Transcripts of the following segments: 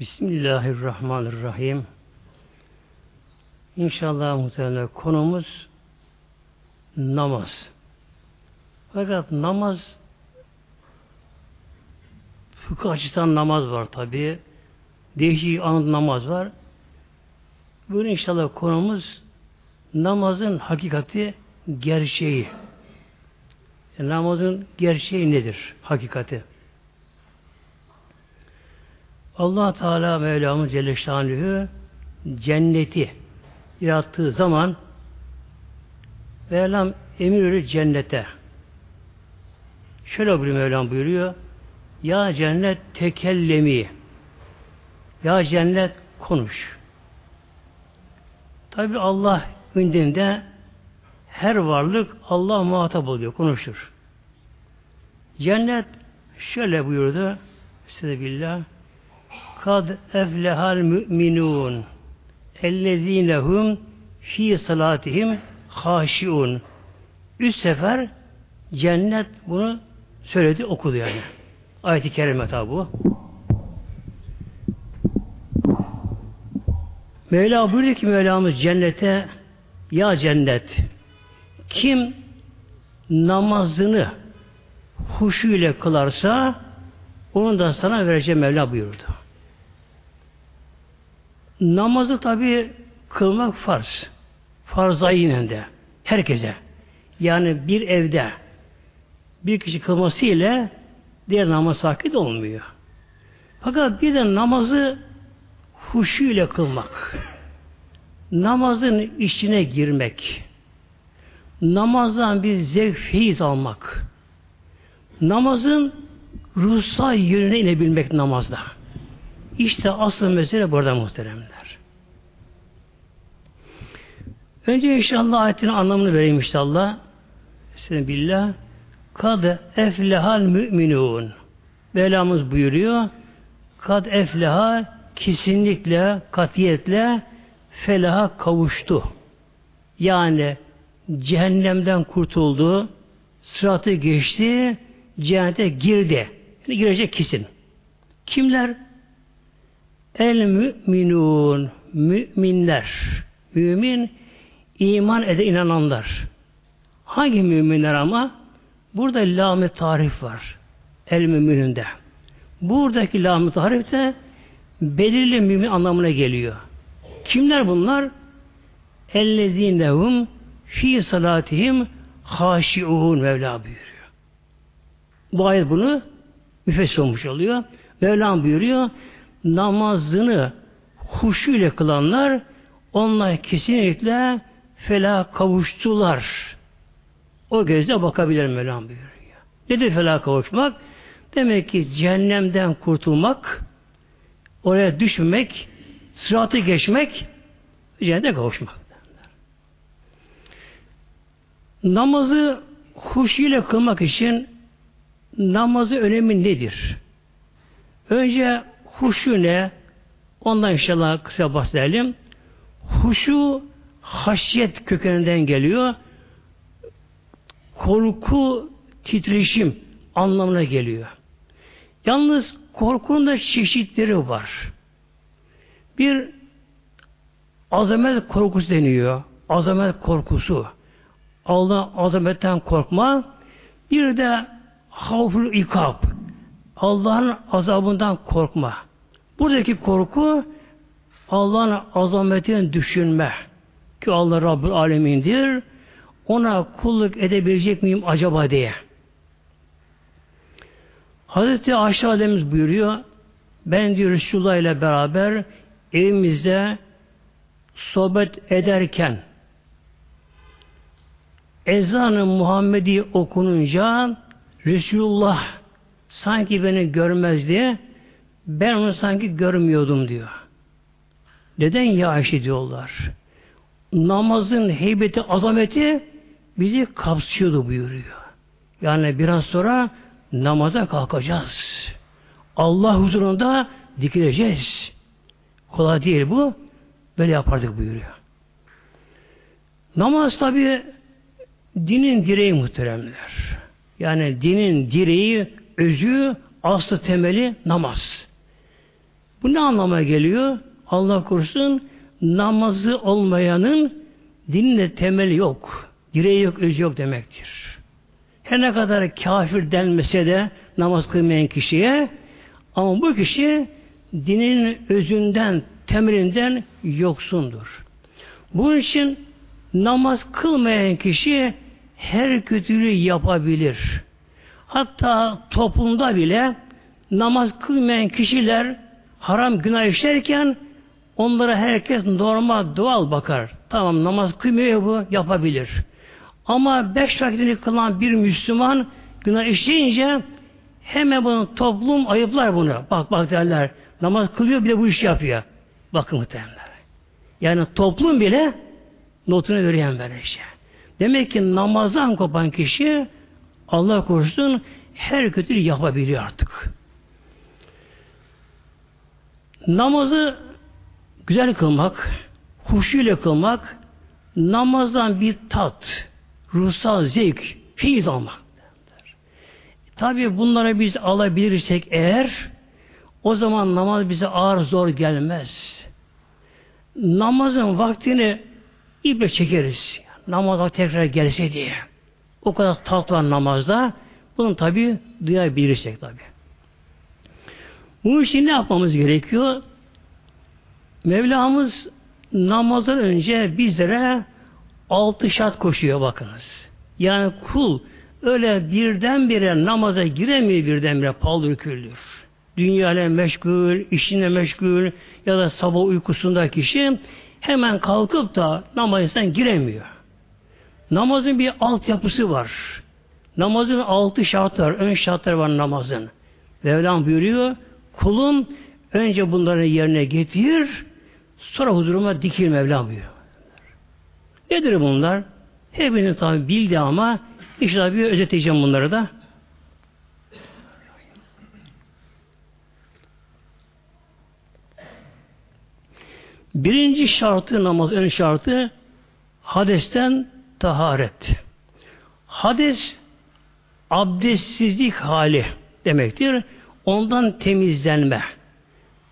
Bismillahirrahmanirrahim. İnşallah muhtemelen konumuz namaz. Fakat namaz fıkıh açısından namaz var tabi. Değişik anı namaz var. Bugün inşallah konumuz namazın hakikati, gerçeği. Yani namazın gerçeği nedir? Hakikati. Allah Teala Mevlamız Celle Şanlıhü cenneti yarattığı zaman Mevlam emir verir cennete. Şöyle bir Mevlam buyuruyor. Ya cennet tekellemi. Ya cennet konuş. Tabi Allah gündemde her varlık Allah muhatap oluyor, konuşur. Cennet şöyle buyurdu. Size billah. Kad eflehal müminun ellezinehum fi salatihim haşiun. Üç sefer cennet bunu söyledi, okudu yani. Ayet-i kerime tabi bu. Mevla buyuruyor ki Mevlamız cennete ya cennet kim namazını huşu ile kılarsa onu da sana vereceğim Mevla buyurdu. Namazı tabi kılmak farz. Farz aynen de. Herkese. Yani bir evde bir kişi kılması ile diğer namaz sakit olmuyor. Fakat bir de namazı huşu ile kılmak. Namazın içine girmek. Namazdan bir zevk feyiz almak. Namazın ruhsal yönüne inebilmek namazda. İşte asıl mesele burada muhteremler. Önce inşallah ayetin anlamını vereyim inşallah. Senin billah. Kad eflehal müminun. Belamız buyuruyor. Kad efleha kesinlikle, katiyetle felaha kavuştu. Yani cehennemden kurtuldu, sıratı geçti, cennete girdi. Yani girecek kesin. Kimler? El müminun, müminler. Mümin, iman ede inananlar. Hangi müminler ama? Burada lam tarif var. El mümininde. Buradaki lam tarif de belirli mümin anlamına geliyor. Kimler bunlar? Ellezinehum fi salatihim haşiun Mevla buyuruyor. Bu ayet bunu müfessir olmuş oluyor. Mevlam buyuruyor namazını huşu ile kılanlar onlar kesinlikle felah kavuştular. O gözle bakabilir Mevlam buyuruyor. Nedir felah kavuşmak? Demek ki cehennemden kurtulmak, oraya düşmemek, sıratı geçmek, cennete kavuşmak. Namazı huş ile kılmak için namazı önemi nedir? Önce huşu ne? Ondan inşallah kısa bahsedelim. Huşu haşyet kökeninden geliyor. Korku, titreşim anlamına geliyor. Yalnız korkunun da çeşitleri var. Bir azamet korkusu deniyor. Azamet korkusu. Allah azametten korkma. Bir de havful ikab. Allah'ın azabından korkma. Buradaki korku Allah'ın azametini düşünme. Ki Allah Rabbül Alemin'dir. Ona kulluk edebilecek miyim acaba diye. Hazreti Ayşe Ademiz buyuruyor. Ben diyor Resulullah ile beraber evimizde sohbet ederken ezanı Muhammedi okununca Resulullah sanki beni görmezdi. Ben onu sanki görmüyordum diyor. Neden ya Ayşe diyorlar. Namazın heybeti, azameti bizi kapsıyordu buyuruyor. Yani biraz sonra namaza kalkacağız. Allah huzurunda dikileceğiz. Kolay değil bu. Böyle yapardık buyuruyor. Namaz tabi dinin direği muhteremler. Yani dinin direği, özü, aslı temeli namaz. Bu ne anlama geliyor? Allah korusun namazı olmayanın dininde temeli yok. Direği yok, özü yok demektir. Her ne kadar kafir denmese de namaz kılmayan kişiye ama bu kişi dinin özünden, temelinden yoksundur. Bunun için namaz kılmayan kişi her kötülüğü yapabilir. Hatta toplumda bile namaz kılmayan kişiler haram günah işlerken onlara herkes normal doğal bakar. Tamam namaz kılmıyor bu yapabilir. Ama beş vakitini kılan bir Müslüman günah işleyince hemen bunu toplum ayıplar bunu. Bak bak derler. Namaz kılıyor bile bu işi yapıyor. Bakın muhtemelen. Yani toplum bile notunu veriyor böyle şey. Demek ki namazdan kopan kişi Allah korusun her kötülüğü yapabiliyor artık. Namazı güzel kılmak, huşuyla kılmak, namazdan bir tat, ruhsal zevk, feyiz almak. Tabi bunları biz alabilirsek eğer o zaman namaz bize ağır zor gelmez. Namazın vaktini iple çekeriz. Namaza tekrar gelse diye. O kadar tat var namazda. Bunu tabi duyabilirsek tabi. Bu için ne yapmamız gerekiyor? Mevlamız namazdan önce bizlere altı şart koşuyor bakınız. Yani kul öyle birdenbire namaza giremiyor birdenbire paldır küldür. Dünyayla meşgul, işine meşgul ya da sabah uykusunda kişi hemen kalkıp da namazdan giremiyor. Namazın bir altyapısı var. Namazın altı şartlar, ön şartlar var namazın. Mevlam buyuruyor, kulum önce bunları yerine getir, sonra huzuruma dikil Mevlam buyuruyor. Nedir bunlar? Hepiniz tabi bildi ama işte bir özetleyeceğim bunları da. Birinci şartı namaz ön şartı hadesten taharet. Hades abdestsizlik hali demektir. Ondan temizlenme.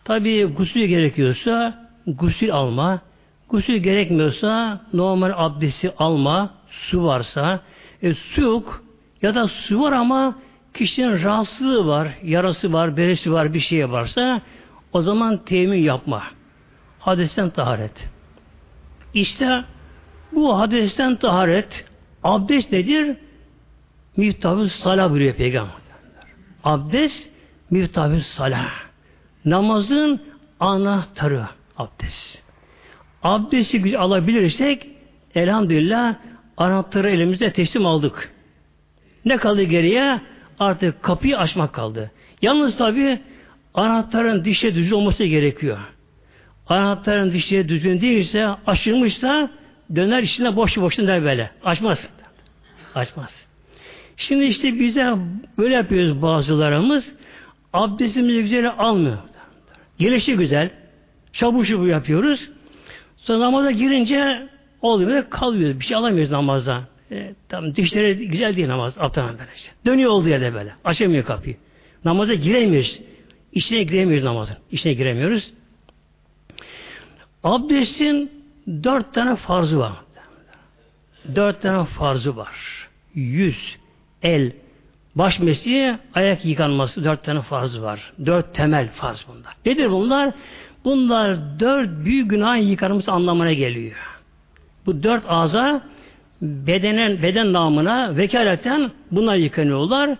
Tabi gusül gerekiyorsa gusül alma. Gusül gerekmiyorsa normal abdesti alma. Su varsa. E, su yok ya da su var ama kişinin rahatsızlığı var, yarası var, beresi var, bir şey varsa o zaman temin yapma. Hadesten taharet. İşte bu hadesten taharet abdest nedir? Miftahı salah buyuruyor Peygamber. Abdest miftahı salah. Namazın anahtarı abdest. Abdesti alabilirsek elhamdülillah anahtarı elimizde teslim aldık. Ne kaldı geriye? Artık kapıyı açmak kaldı. Yalnız tabi anahtarın dişe düzgün olması gerekiyor. Anahtarın dişleri düzgün değilse, açılmışsa döner içine boş boşuna der böyle. Açmaz. Açmaz. Şimdi işte bize böyle yapıyoruz bazılarımız. Abdestimizi güzel almıyor. Gelişi güzel. Şabu şubu yapıyoruz. Sonra namaza girince olmuyor. Kalıyor. Bir şey alamıyoruz namazda. E, tamam dişleri güzel değil namaz. Aptal böylece. Dönüyor olduğu yerde böyle. Açamıyor kapıyı. Namaza giremiyoruz. İçine giremiyoruz namazın. İçine giremiyoruz. Abdestin dört tane farzı var. Dört tane farzı var. Yüz, el, baş mesleği, ayak yıkanması dört tane farzı var. Dört temel farz bunlar. Nedir bunlar? Bunlar dört büyük günah yıkanması anlamına geliyor. Bu dört ağza bedenen, beden namına vekaleten bunlar yıkanıyorlar.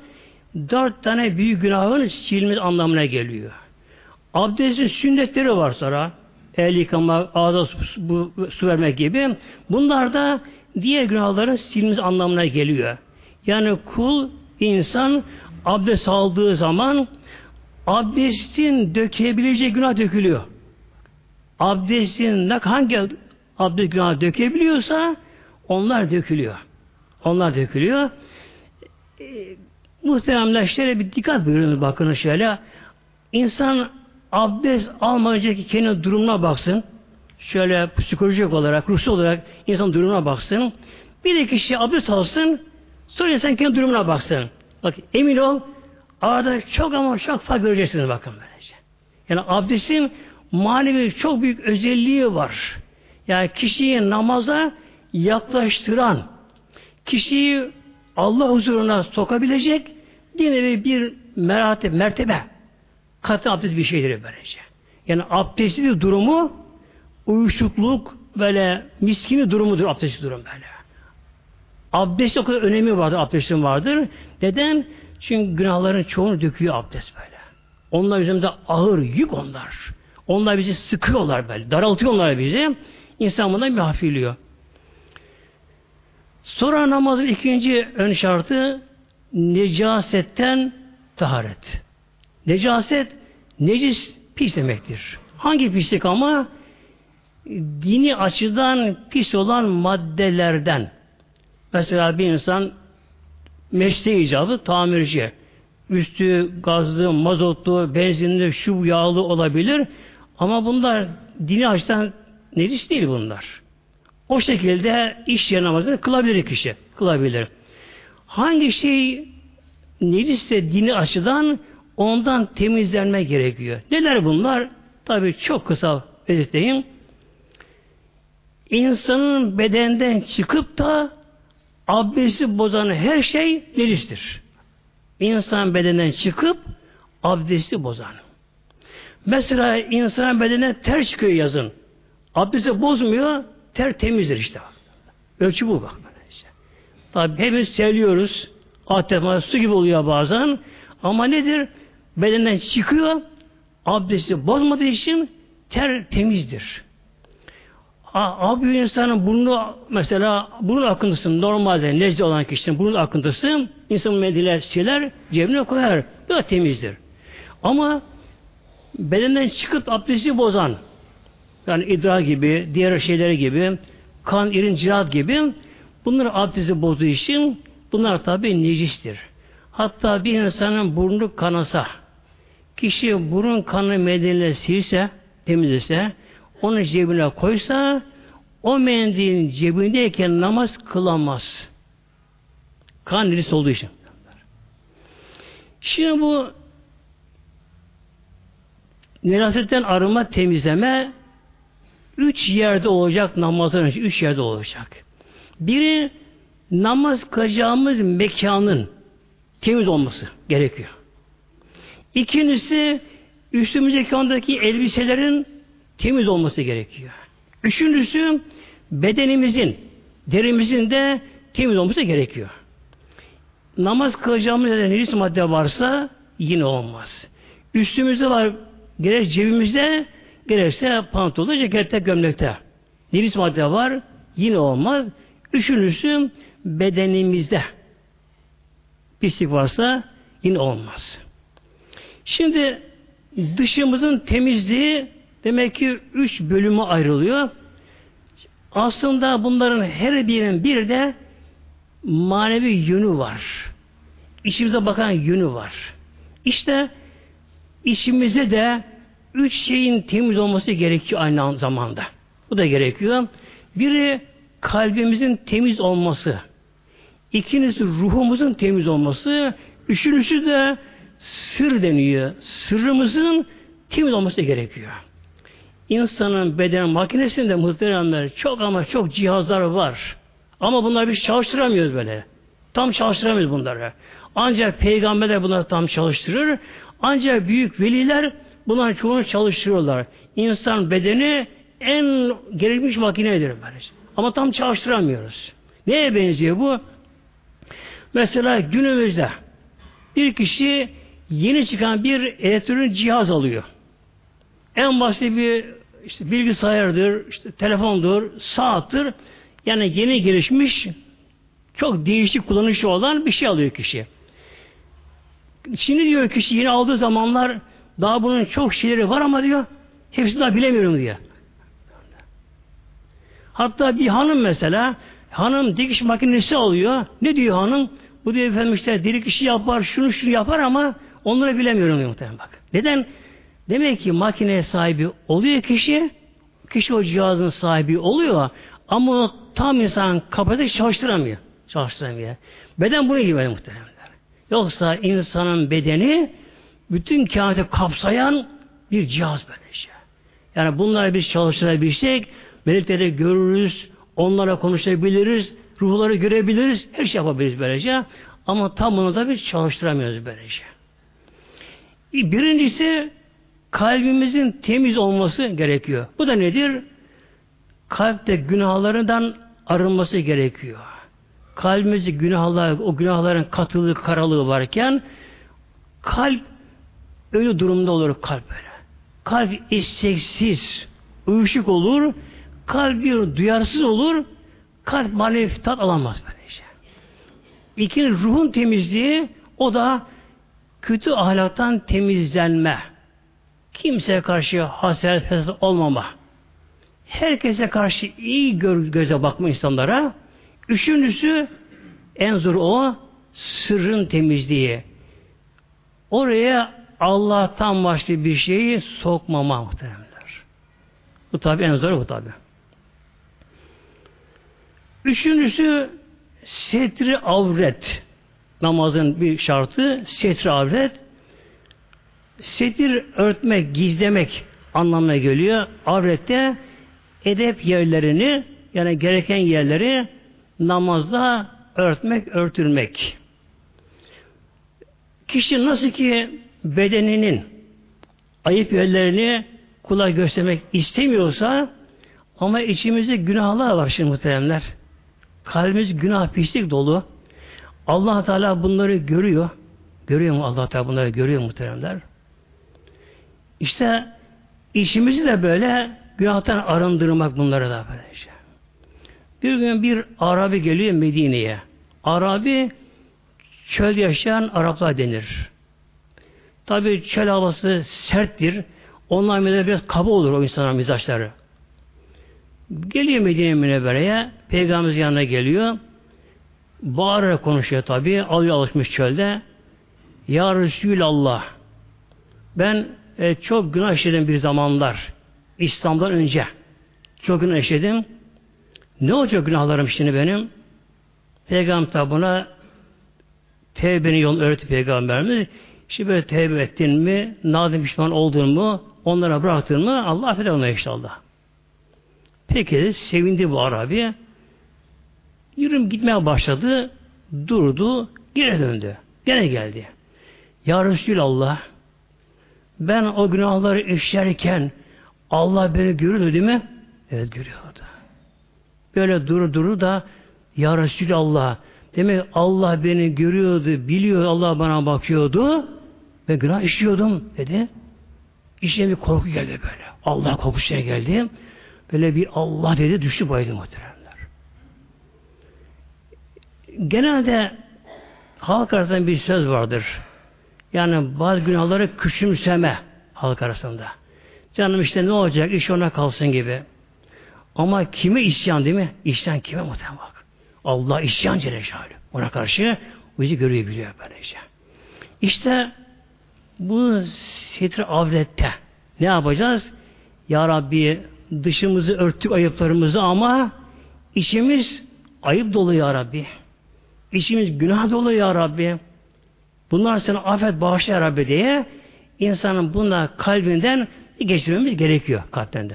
Dört tane büyük günahın silmesi anlamına geliyor. Abdestin sünnetleri var sonra el yıkamak, ağza su, bu, su vermek gibi. Bunlar da diğer günahların silmesi anlamına geliyor. Yani kul, insan abdest aldığı zaman abdestin dökebileceği günah dökülüyor. Abdestin hangi abdest günah dökebiliyorsa onlar dökülüyor. Onlar dökülüyor. E, muhteremler şöyle bir dikkat buyurun bakın şöyle. İnsan abdest almayacak kendi durumuna baksın. Şöyle psikolojik olarak, ruhsal olarak insan durumuna baksın. Bir de kişi abdest alsın, sonra insan kendi durumuna baksın. Bak emin ol, arada çok ama çok fark göreceksiniz bakın böylece. Yani abdestin manevi çok büyük özelliği var. Yani kişiyi namaza yaklaştıran, kişiyi Allah huzuruna sokabilecek bir nevi bir mertebe, mertebe katı abdest bir şeydir böylece. Yani abdestli durumu uyuşukluk böyle miskini durumudur abdestli durum böyle. Abdest o kadar önemi vardır, abdestin vardır. Neden? Çünkü günahların çoğunu döküyor abdest böyle. Onlar üzerinde ağır yük onlar. Onlar bizi sıkıyorlar böyle. Daraltıyorlar bizi. İnsan bundan mahfiliyor. Sonra namazın ikinci ön şartı necasetten taharet. Necaset necis pis demektir. Hangi pislik ama? Dini açıdan pis olan maddelerden. Mesela bir insan mesleği icabı tamirci. Üstü gazlı, mazotlu, benzinli, şu yağlı olabilir. Ama bunlar dini açıdan necis değil bunlar. O şekilde iş yeri namazını kılabilir kişi. Kılabilir. Hangi şey necisse dini açıdan ondan temizlenme gerekiyor. Neler bunlar? Tabi çok kısa özetleyeyim. İnsanın bedenden çıkıp da abdesti bozan her şey necistir. İnsan bedenden çıkıp abdesti bozan. Mesela insan bedene ter çıkıyor yazın. Abdesti bozmuyor, ter temizdir işte. Ölçü bu bak. Işte. Tabi hepimiz terliyoruz. Adeta su gibi oluyor bazen. Ama nedir? Bedenden çıkıyor. Abdesti bozmadığı için ter temizdir. Abi insanın burnu mesela burun akıntısı normalde nezle olan kişinin burun akıntısı insanın mediler siler cebine koyar. Bu da temizdir. Ama bedenden çıkıp abdesti bozan yani idrar gibi, diğer şeyler gibi, kan, irin, cirat gibi bunlar abdesti bozduğu için bunlar tabi necistir. Hatta bir insanın burnu kanasa, kişi burun kanı mendille silse, temizlese, onu cebine koysa, o mendilin cebindeyken namaz kılamaz. Kan necis olduğu için. Şimdi bu Necasetten arınma, temizleme üç yerde olacak namazdan önce. Üç yerde olacak. Biri namaz kılacağımız mekanın temiz olması gerekiyor. İkincisi üstümüzdeki ondaki elbiselerin temiz olması gerekiyor. Üçüncüsü bedenimizin, derimizin de temiz olması gerekiyor. Namaz kılacağımız yerde necis madde varsa yine olmaz. Üstümüzde var Gerek cebimizde gerekse pantolonda, cekette, gömlekte. Necis madde var yine olmaz. Üçüncüsü bedenimizde pislik varsa yine olmaz. Şimdi dışımızın temizliği demek ki üç bölüme ayrılıyor. Aslında bunların her birinin bir de manevi yönü var. İşimize bakan yönü var. İşte İçimize de üç şeyin temiz olması gerekiyor aynı zamanda. Bu da gerekiyor. Biri kalbimizin temiz olması. İkincisi ruhumuzun temiz olması. Üçüncüsü de sır deniyor. Sırrımızın temiz olması gerekiyor. İnsanın beden makinesinde muhteremler çok ama çok cihazlar var. Ama bunları biz çalıştıramıyoruz böyle. Tam çalıştıramıyoruz bunları. Ancak peygamberler bunları tam çalıştırır. Ancak büyük veliler bunların çoğunu çalıştırıyorlar. İnsan bedeni en gerekmiş makinedir böylece. Ama tam çalıştıramıyoruz. Neye benziyor bu? Mesela günümüzde bir kişi yeni çıkan bir elektronik cihaz alıyor. En basit bir işte bilgisayardır, işte telefondur, saattir. Yani yeni gelişmiş çok değişik kullanışı olan bir şey alıyor kişi. Şimdi diyor kişi yeni aldığı zamanlar daha bunun çok şeyleri var ama diyor hepsini daha bilemiyorum diyor. Hatta bir hanım mesela hanım dikiş makinesi alıyor. Ne diyor hanım? Bu diyor efendim işte dilik işi yapar, şunu şunu yapar ama onları bilemiyorum diyor muhtemelen bak. Neden? Demek ki makineye sahibi oluyor kişi, kişi o cihazın sahibi oluyor ama onu tam insan kapasite çalıştıramıyor. Çalıştıramıyor. Beden bunu gibi muhtemelen. Yoksa insanın bedeni bütün kainatı kapsayan bir cihaz böylece. Yani bunları biz çalıştırabilsek melekleri görürüz, onlara konuşabiliriz, ruhları görebiliriz, her şey yapabiliriz böylece. Ama tam bunu da biz çalıştıramıyoruz böylece. Birincisi kalbimizin temiz olması gerekiyor. Bu da nedir? Kalpte günahlarından arınması gerekiyor. Kalbimizde günahlar, o günahların katılığı, karalığı varken kalp öyle durumda olur kalp böyle. Kalp isteksiz, uyuşuk olur, kalp bir duyarsız olur, kalp manevi tat alamaz böylece. İkinci ruhun temizliği, o da kötü ahlaktan temizlenme. Kimseye karşı haset, fesat olmama. Herkese karşı iyi göze bakma insanlara. Üçüncüsü en zor o sırrın temizliği. Oraya Allah'tan başka bir şeyi sokmama muhteremler. Bu tabi en zor bu tabi. Üçüncüsü setri avret. Namazın bir şartı setri avret. Setir örtmek, gizlemek anlamına geliyor. Avrette edep yerlerini yani gereken yerleri namazda örtmek, örtülmek. Kişi nasıl ki bedeninin ayıp yerlerini kula göstermek istemiyorsa ama içimizde günahlar var şimdi muhteremler. Kalbimiz günah pislik dolu. allah Teala bunları görüyor. Görüyor mu allah Teala bunları görüyor muhteremler? İşte işimizi de böyle günahtan arındırmak bunları da böyle işte. Bir gün bir Arabi geliyor Medine'ye. Arabi çöl yaşayan Araplar denir. Tabi çöl havası serttir. Onlar mesela biraz kaba olur o insanların mizaçları. Geliyor Medine Münevvere'ye, Peygamberimiz yanına geliyor. Bağırarak konuşuyor tabi. Alıyor alışmış çölde. Ya Resulallah ben e, çok günah işledim bir zamanlar. İslam'dan önce. Çok günah işledim. Ne olacak günahlarım şimdi benim? Peygamber tabuna tevbenin yolunu öğretti Peygamberimiz. Şimdi böyle tevbe ettin mi, nadim pişman oldun mu, onlara bıraktın mı Allah affeder onu inşallah. Peki sevindi bu Arabi. Yürüm gitmeye başladı, durdu, geri döndü. Gene geldi. Ya Resulallah ben o günahları işlerken Allah beni görüyordu değil mi? Evet görüyordu. Böyle duru duru da Ya Resulallah demek Allah beni görüyordu, biliyor Allah bana bakıyordu ve günah işliyordum dedi. İçine bir korku geldi böyle. Allah korkusuna geldi. Böyle bir Allah dedi düştü bayıldı muhteremler. Genelde halk arasında bir söz vardır. Yani bazı günahları küçümseme halk arasında. Canım işte ne olacak iş ona kalsın gibi. Ama kime isyan değil mi? İsyan kime muhtemelen bak. Allah isyan Celle Ona karşı bizi görüyor biliyor böylece. İşte bu setri avlette ne yapacağız? Ya Rabbi dışımızı örttük ayıplarımızı ama içimiz ayıp dolu ya Rabbi. İçimiz günah dolu ya Rabbi. Bunlar sana affet bağışla ya Rabbi diye insanın bunlar kalbinden geçirmemiz gerekiyor kalpten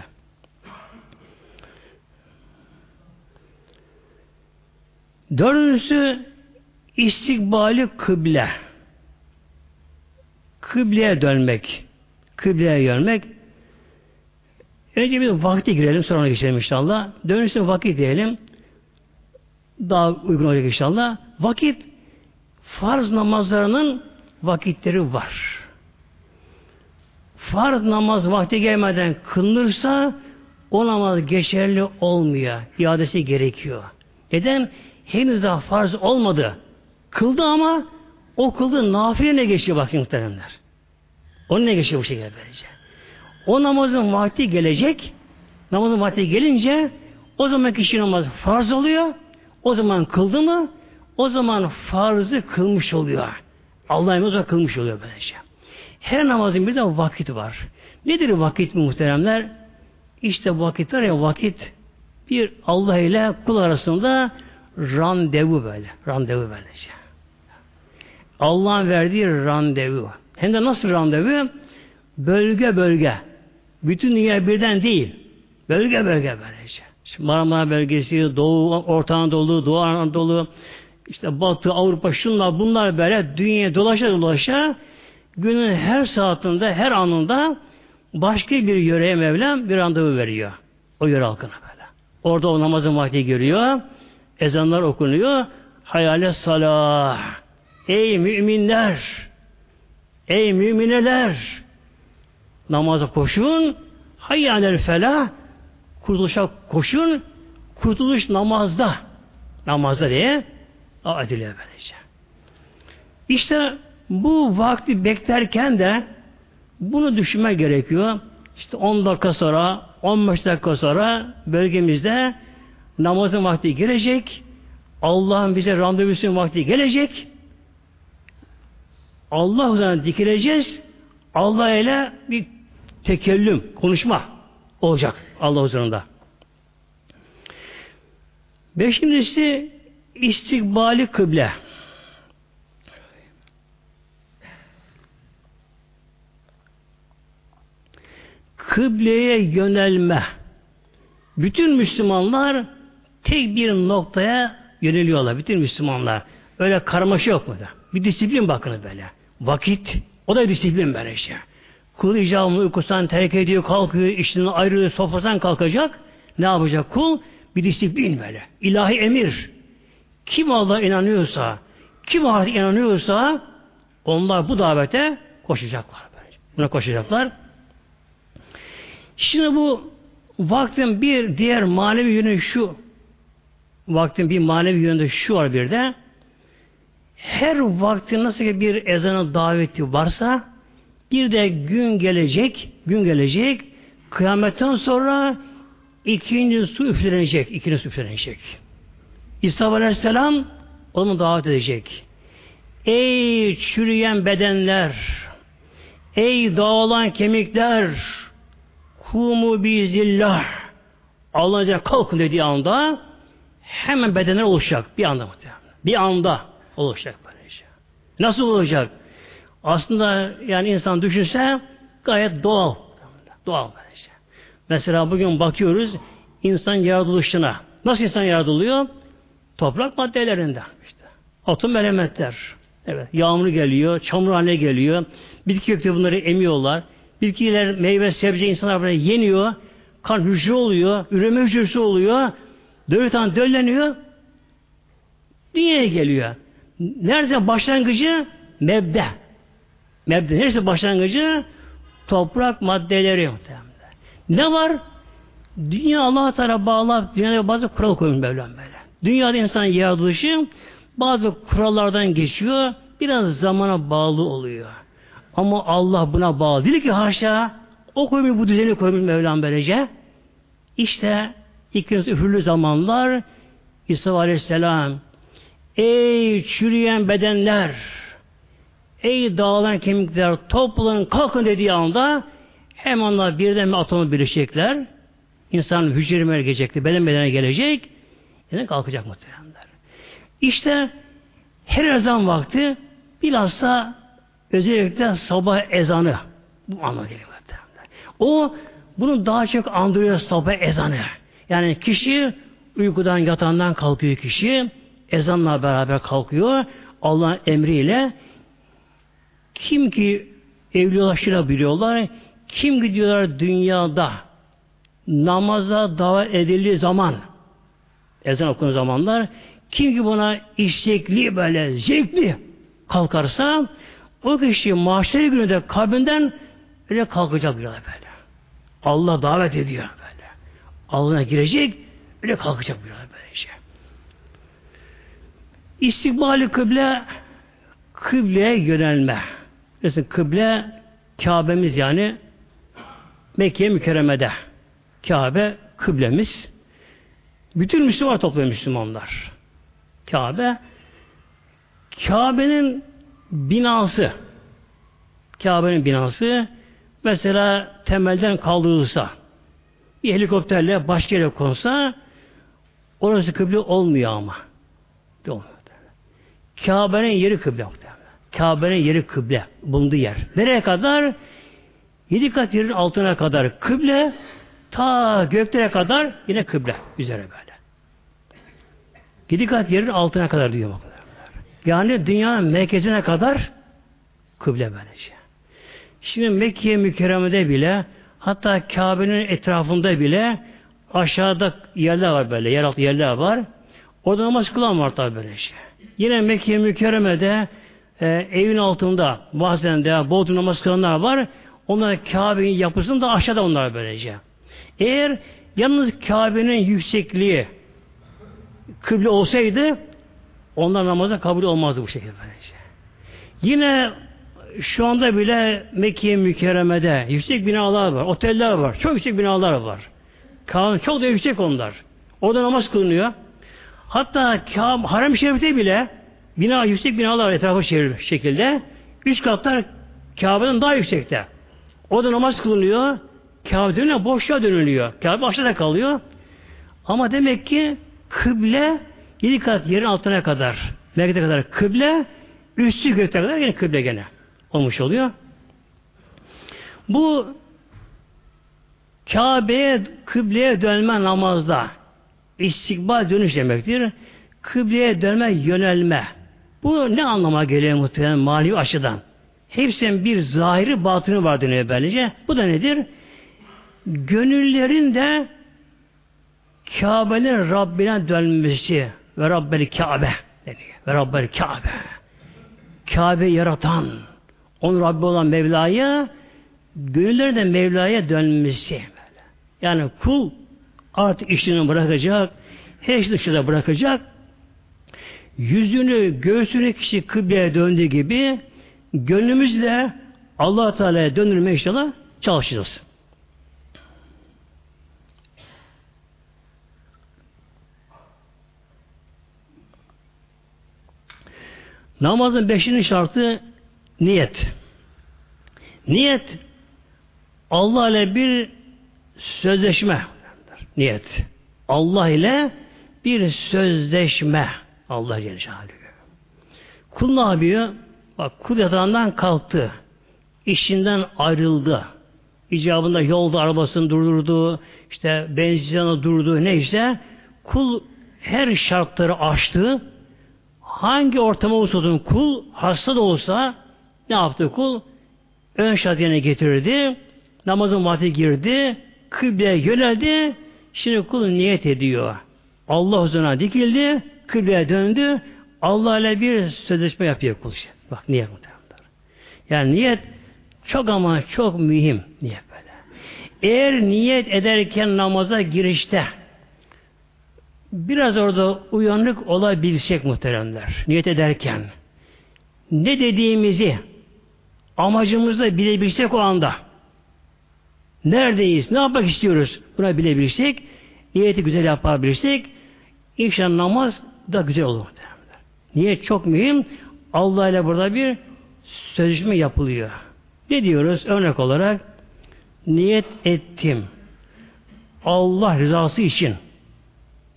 Dördüncüsü istikbali kıble. Kıbleye dönmek. Kıbleye yönmek. Önce bir vakti girelim sonra geçelim inşallah. Dönüşte vakit diyelim. Daha uygun olacak inşallah. Vakit farz namazlarının vakitleri var. Farz namaz vakti gelmeden kılınırsa o namaz geçerli olmuyor. İadesi gerekiyor. Neden? Henüz daha farz olmadı. Kıldı ama o kıldı nafile ne geçiyor bakın muhteremler. Onun ne geçiyor bu şekilde böylece. O namazın vakti gelecek. Namazın vakti gelince o zaman kişi namaz farz oluyor. O zaman kıldı mı o zaman farzı kılmış oluyor. Allah emri kılmış oluyor böylece. Her namazın bir de vakit var. Nedir vakit muhteremler? İşte vakit var ya vakit bir Allah ile kul arasında randevu böyle. Randevu böylece. Allah'ın verdiği randevu. Hem de nasıl randevu? bölge bölge. Bütün dünya birden değil. Bölge bölge böylece. Marmara bölgesi, Doğu, Orta Anadolu, Doğu Anadolu, işte Batı, Avrupa, şunlar bunlar böyle dünya dolaşa dolaşa günün her saatinde, her anında başka bir yöreye Mevlam bir randevu veriyor. O yöre halkına böyle. Orada o namazın vakti geliyor. Ezanlar okunuyor. Hayale salah. Ey müminler! Ey mümineler! Namaza koşun. Hayyanel felah. Kurtuluşa koşun. Kurtuluş namazda. Namazda diye ediliyor böylece. İşte bu vakti beklerken de bunu düşünme gerekiyor. İşte 10 dakika sonra, 15 dakika sonra bölgemizde namazın vakti gelecek. Allah'ın bize randevusunun vakti gelecek. Allah üzerine dikileceğiz. Allah ile bir tekellüm, konuşma olacak Allah üzerinde. Beşincisi istikbali kıble. Kıbleye yönelme. Bütün Müslümanlar tek bir noktaya yöneliyorlar. Bütün Müslümanlar. Öyle karmaşa yok burada. Bir disiplin bakın böyle. Vakit, o da disiplin böyle işte. Kul icabını uykusundan terk ediyor, kalkıyor, işinden ayrılıyor, sofradan kalkacak. Ne yapacak kul? Bir disiplin böyle. İlahi emir. Kim Allah'a inanıyorsa, kim Allah'a inanıyorsa onlar bu davete koşacaklar. Buna koşacaklar. Şimdi bu vaktin bir diğer manevi yönü şu. Vaktin bir manevi yönü şu var bir de. Her vaktin nasıl ki bir ezanın daveti varsa bir de gün gelecek, gün gelecek, kıyametten sonra ikinci su üflenecek, ikinci su üflenecek. İsa Aleyhisselam onu davet edecek. Ey çürüyen bedenler, ey dağılan kemikler, kumu bizillah, Allah'a kalkın dediği anda hemen bedenler oluşacak bir anda. Bir anda olacak böylece. Nasıl olacak? Aslında yani insan düşünse gayet doğal. Doğal böylece. Mesela bugün bakıyoruz insan yaratılışına. Nasıl insan yaratılıyor? Toprak maddelerinden işte. Atom elementler. Evet. Yağmur geliyor, çamur haline geliyor. Bitki kökte bunları emiyorlar. Bitkiler, meyve, sebze insanlar böyle yeniyor. Kan hücre oluyor, üreme hücresi oluyor. Dövütan dölleniyor. Dünyaya geliyor. Nerede başlangıcı? Mebde. Mebde. Neresi başlangıcı? Toprak maddeleri. Ne var? Dünya Allah Teala bağlı. Dünyada bazı kural koymuş Mevlam böyle. Dünyada insan yaratılışı bazı kurallardan geçiyor. Biraz zamana bağlı oluyor. Ama Allah buna bağlı değil ki haşa. O koymuş bu düzeni koymuş Mevlam böylece. İşte ikinci üfürlü zamanlar İsa Aleyhisselam Ey çürüyen bedenler Ey dağılan kemikler toplanın kalkın dediği anda hem onlar birden mi atomu birleşecekler. İnsanın hücrelerine gelecekti. Beden bedene gelecek. Yine kalkacak muhtemelenler. İşte her ezan vakti bilhassa özellikle sabah ezanı bu anlamda geliyor. O bunu daha çok andırıyor sabah ezanı. Yani kişi uykudan yatandan kalkıyor kişi ezanla beraber kalkıyor. Allah'ın emriyle kim ki evliyalaşıyla biliyorlar kim gidiyorlar dünyada namaza davet edildiği zaman ezan okunan zamanlar kim ki buna istekli böyle zevkli kalkarsa o kişi mahşer gününde kabrinden öyle kalkacak böyle böyle. Allah davet ediyor böyle. Allah'a girecek öyle kalkacak böyle böyle şey. İstikbali kıble kıbleye yönelme. Mesela kıble Kabe'miz yani Mekke mükerremede. Kabe kıblemiz. Bütün Müslüman topluyor Müslümanlar. Kabe Kabe'nin binası Kabe'nin binası mesela temelden kaldırılsa bir helikopterle başka yere konsa orası kıble olmuyor ama. Kabe'nin yeri kıble. Kabe'nin yeri kıble. Bulunduğu yer. Nereye kadar? Yedi kat yerin altına kadar kıble, ta göklere kadar yine kıble üzere böyle. Yedi kat yerin altına kadar diyor bakın. Yani dünyanın merkezine kadar kıble böylece. Şimdi Mekke mükerremede bile hatta Kabe'nin etrafında bile aşağıda yerler var böyle, yeraltı yerler var. Orada namaz kılan var tabi böyle şey. Yine Mekke mükerremede e, evin altında bazen de Bodrum namaz kılanlar var. Onlar Kabe'nin yapısında aşağıda onlar böylece. Eğer yalnız Kabe'nin yüksekliği kıble olsaydı onlar namaza kabul olmazdı bu şekilde. Yine şu anda bile Mekke mükerremede yüksek binalar var, oteller var, çok yüksek binalar var. Kabe çok da yüksek onlar. Orada namaz kılınıyor. Hatta Kabe, Harem-i Şerif'te bile bina yüksek binalar etrafı çevir şekilde. Üç katlar Kabe'den daha yüksekte. Orada namaz kılınıyor. Kabe dönüyor, boşluğa dönülüyor. Kabe aşağıda kalıyor. Ama demek ki kıble yedi kat yerin altına kadar, merkeze kadar kıble, üstü gökte kadar yine kıble gene olmuş oluyor. Bu Kabe'ye, kıbleye dönme namazda istikbal dönüş demektir. Kıbleye dönme, yönelme. Bu ne anlama geliyor muhtemelen manevi açıdan? Hepsinin bir zahiri batını var deniyor böylece. Bu da nedir? Gönüllerin de Kabe'nin Rabbine dönmesi ve Rabbeli Kabe deniyor. Ve Rabbeli Kabe. Kabe yaratan, onun Rabbi olan Mevla'ya gönüllerin de Mevla'ya dönmesi. Yani kul artık işini bırakacak, her şeyi dışında bırakacak, yüzünü, göğsünü kişi kıbleye döndüğü gibi gönlümüzle allah Teala'ya dönülme inşallah çalışacağız. Namazın beşinci şartı niyet. Niyet Allah ile bir sözleşme. Niyet. Allah ile bir sözleşme. Allah Celle Kul ne yapıyor? Bak kul yatağından kalktı. İşinden ayrıldı. İcabında yolda arabasını durdurdu. işte benzincanı durdu. Neyse kul her şartları aştı. Hangi ortama olursa olsun kul hasta da olsa ne yaptı kul? Ön şart yerine getirdi. Namazın vakti girdi. Kıbleye yöneldi. Şimdi kul niyet ediyor. Allah huzuruna dikildi. Kıbleye döndü. Allah ile bir sözleşme yapıyor kul. Bak niyet muhtemelen. Yani niyet çok ama çok mühim niyet böyle. Eğer niyet ederken namaza girişte biraz orada uyanık olabilsek muhteremler. Niyet ederken ne dediğimizi amacımızı bilebilsek o anda neredeyiz, ne yapmak istiyoruz buna bilebilsek niyeti güzel yapabilirsek inşallah namaz da güzel olur. Niyet çok mühim. Allah ile burada bir sözleşme yapılıyor. Ne diyoruz? Örnek olarak niyet ettim. Allah rızası için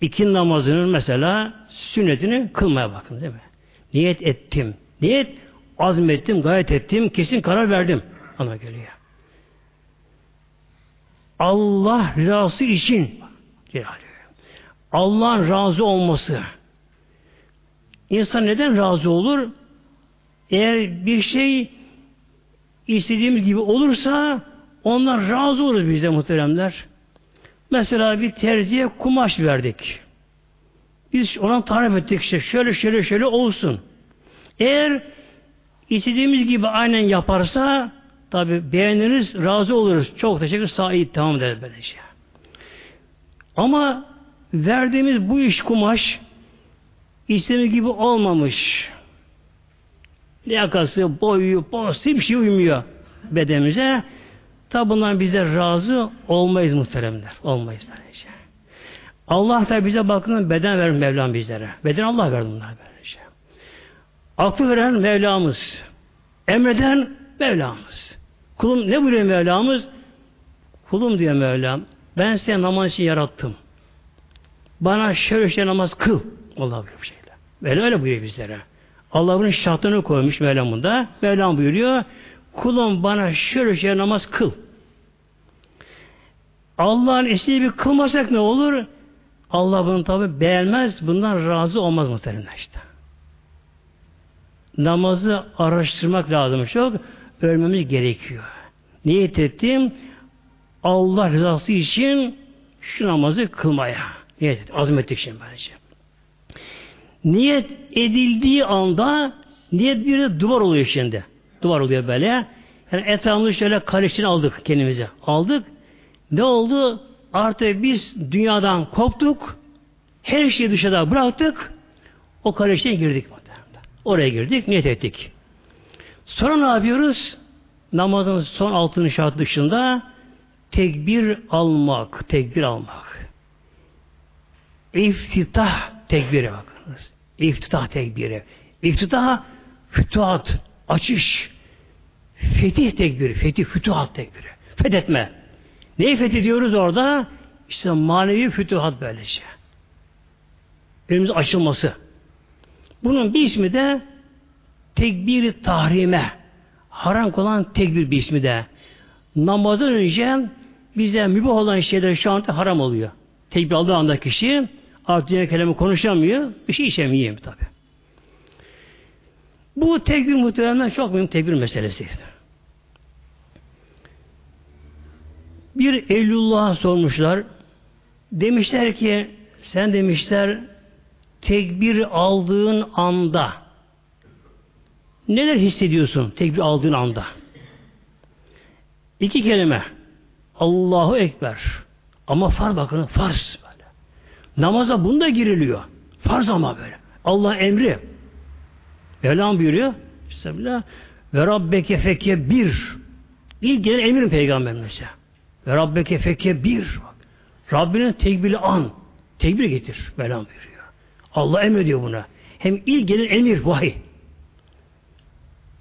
iki namazının mesela sünnetini kılmaya bakın değil mi? Niyet ettim. Niyet azmettim, gayet ettim, kesin karar verdim. Ana geliyor. Allah rızası için Allah'ın razı olması. İnsan neden razı olur? Eğer bir şey istediğimiz gibi olursa onlar razı oluruz bize muhteremler. Mesela bir terziye kumaş verdik. Biz ona tarif ettik işte şöyle şöyle şöyle olsun. Eğer istediğimiz gibi aynen yaparsa tabi beğeniriz, razı oluruz. Çok teşekkür sahip tamam der böyle şey. Ama verdiğimiz bu iş kumaş istediğimiz gibi olmamış. Yakası, boyu, postu bir şey uymuyor bedenimize. Tabi bundan bize razı olmayız muhteremler. Olmayız böylece. Allah da bize bakın beden verir Mevlam bizlere. Beden Allah verdi bunlar böylece. Aklı veren Mevlamız. Emreden Mevlamız. Kulum ne buyuruyor Mevlamız? Kulum diyor Mevlam. Ben seni namaz için yarattım. Bana şöyle şey namaz kıl. Allah buyuruyor bir şeyler. Böyle öyle buyuruyor bizlere. Allah bunun şartını koymuş Mevlam bunda. Mevlam buyuruyor. Kulum bana şöyle şey namaz kıl. Allah'ın eşliği bir kılmasak ne olur? Allah bunu tabi beğenmez, bundan razı olmaz muhtemelen işte. Namazı araştırmak lazım çok, ölmemiz gerekiyor. Niyet ettim, Allah rızası için şu namazı kılmaya. Niyet ettim, azmettik şimdi bence. Niyet edildiği anda niyet bir de duvar oluyor şimdi. Duvar oluyor böyle. Yani etrafımızı şöyle karıştığını aldık kendimize. Aldık. Ne oldu? Artık biz dünyadan koptuk. Her şeyi dışarıda bıraktık. O karışığa girdik. Oraya girdik, niyet ettik. Sonra ne yapıyoruz? Namazın son altını şart dışında tekbir almak, tekbir almak. İftitah tekbiri bakınız. İftitah tekbiri. İftitah fütuhat, açış. Fetih tekbiri, fetih, fütuhat tekbiri. Fethetme. Neyi fethediyoruz orada? İşte manevi fütuhat böylece. Önümüz açılması. Bunun bir ismi de tekbir tahrime. Haram olan tekbir bir ismi de. Namazdan önce bize mübah olan şeyler şu anda haram oluyor. Tekbir aldığı anda kişi artık dünya konuşamıyor, bir şey içemiyor tabi. Bu tekbir muhtemelen çok mühim tekbir meselesi. Bir Evlullah'a sormuşlar. Demişler ki sen demişler tekbir aldığın anda neler hissediyorsun tekbir aldığın anda? İki kelime. Allahu Ekber. Ama far bakın farz böyle. Namaza bunda giriliyor. Farz ama böyle. Allah emri. Mevlam buyuruyor. Bismillah. Ve Rabbeke fekke bir. İlk gelen emrin peygamberimize. Ve Rabbeke fekke bir. Rabbinin tekbiri an. Tekbir getir. Mevlam buyuruyor. Allah emrediyor buna. Hem ilk gelen emir vahiy.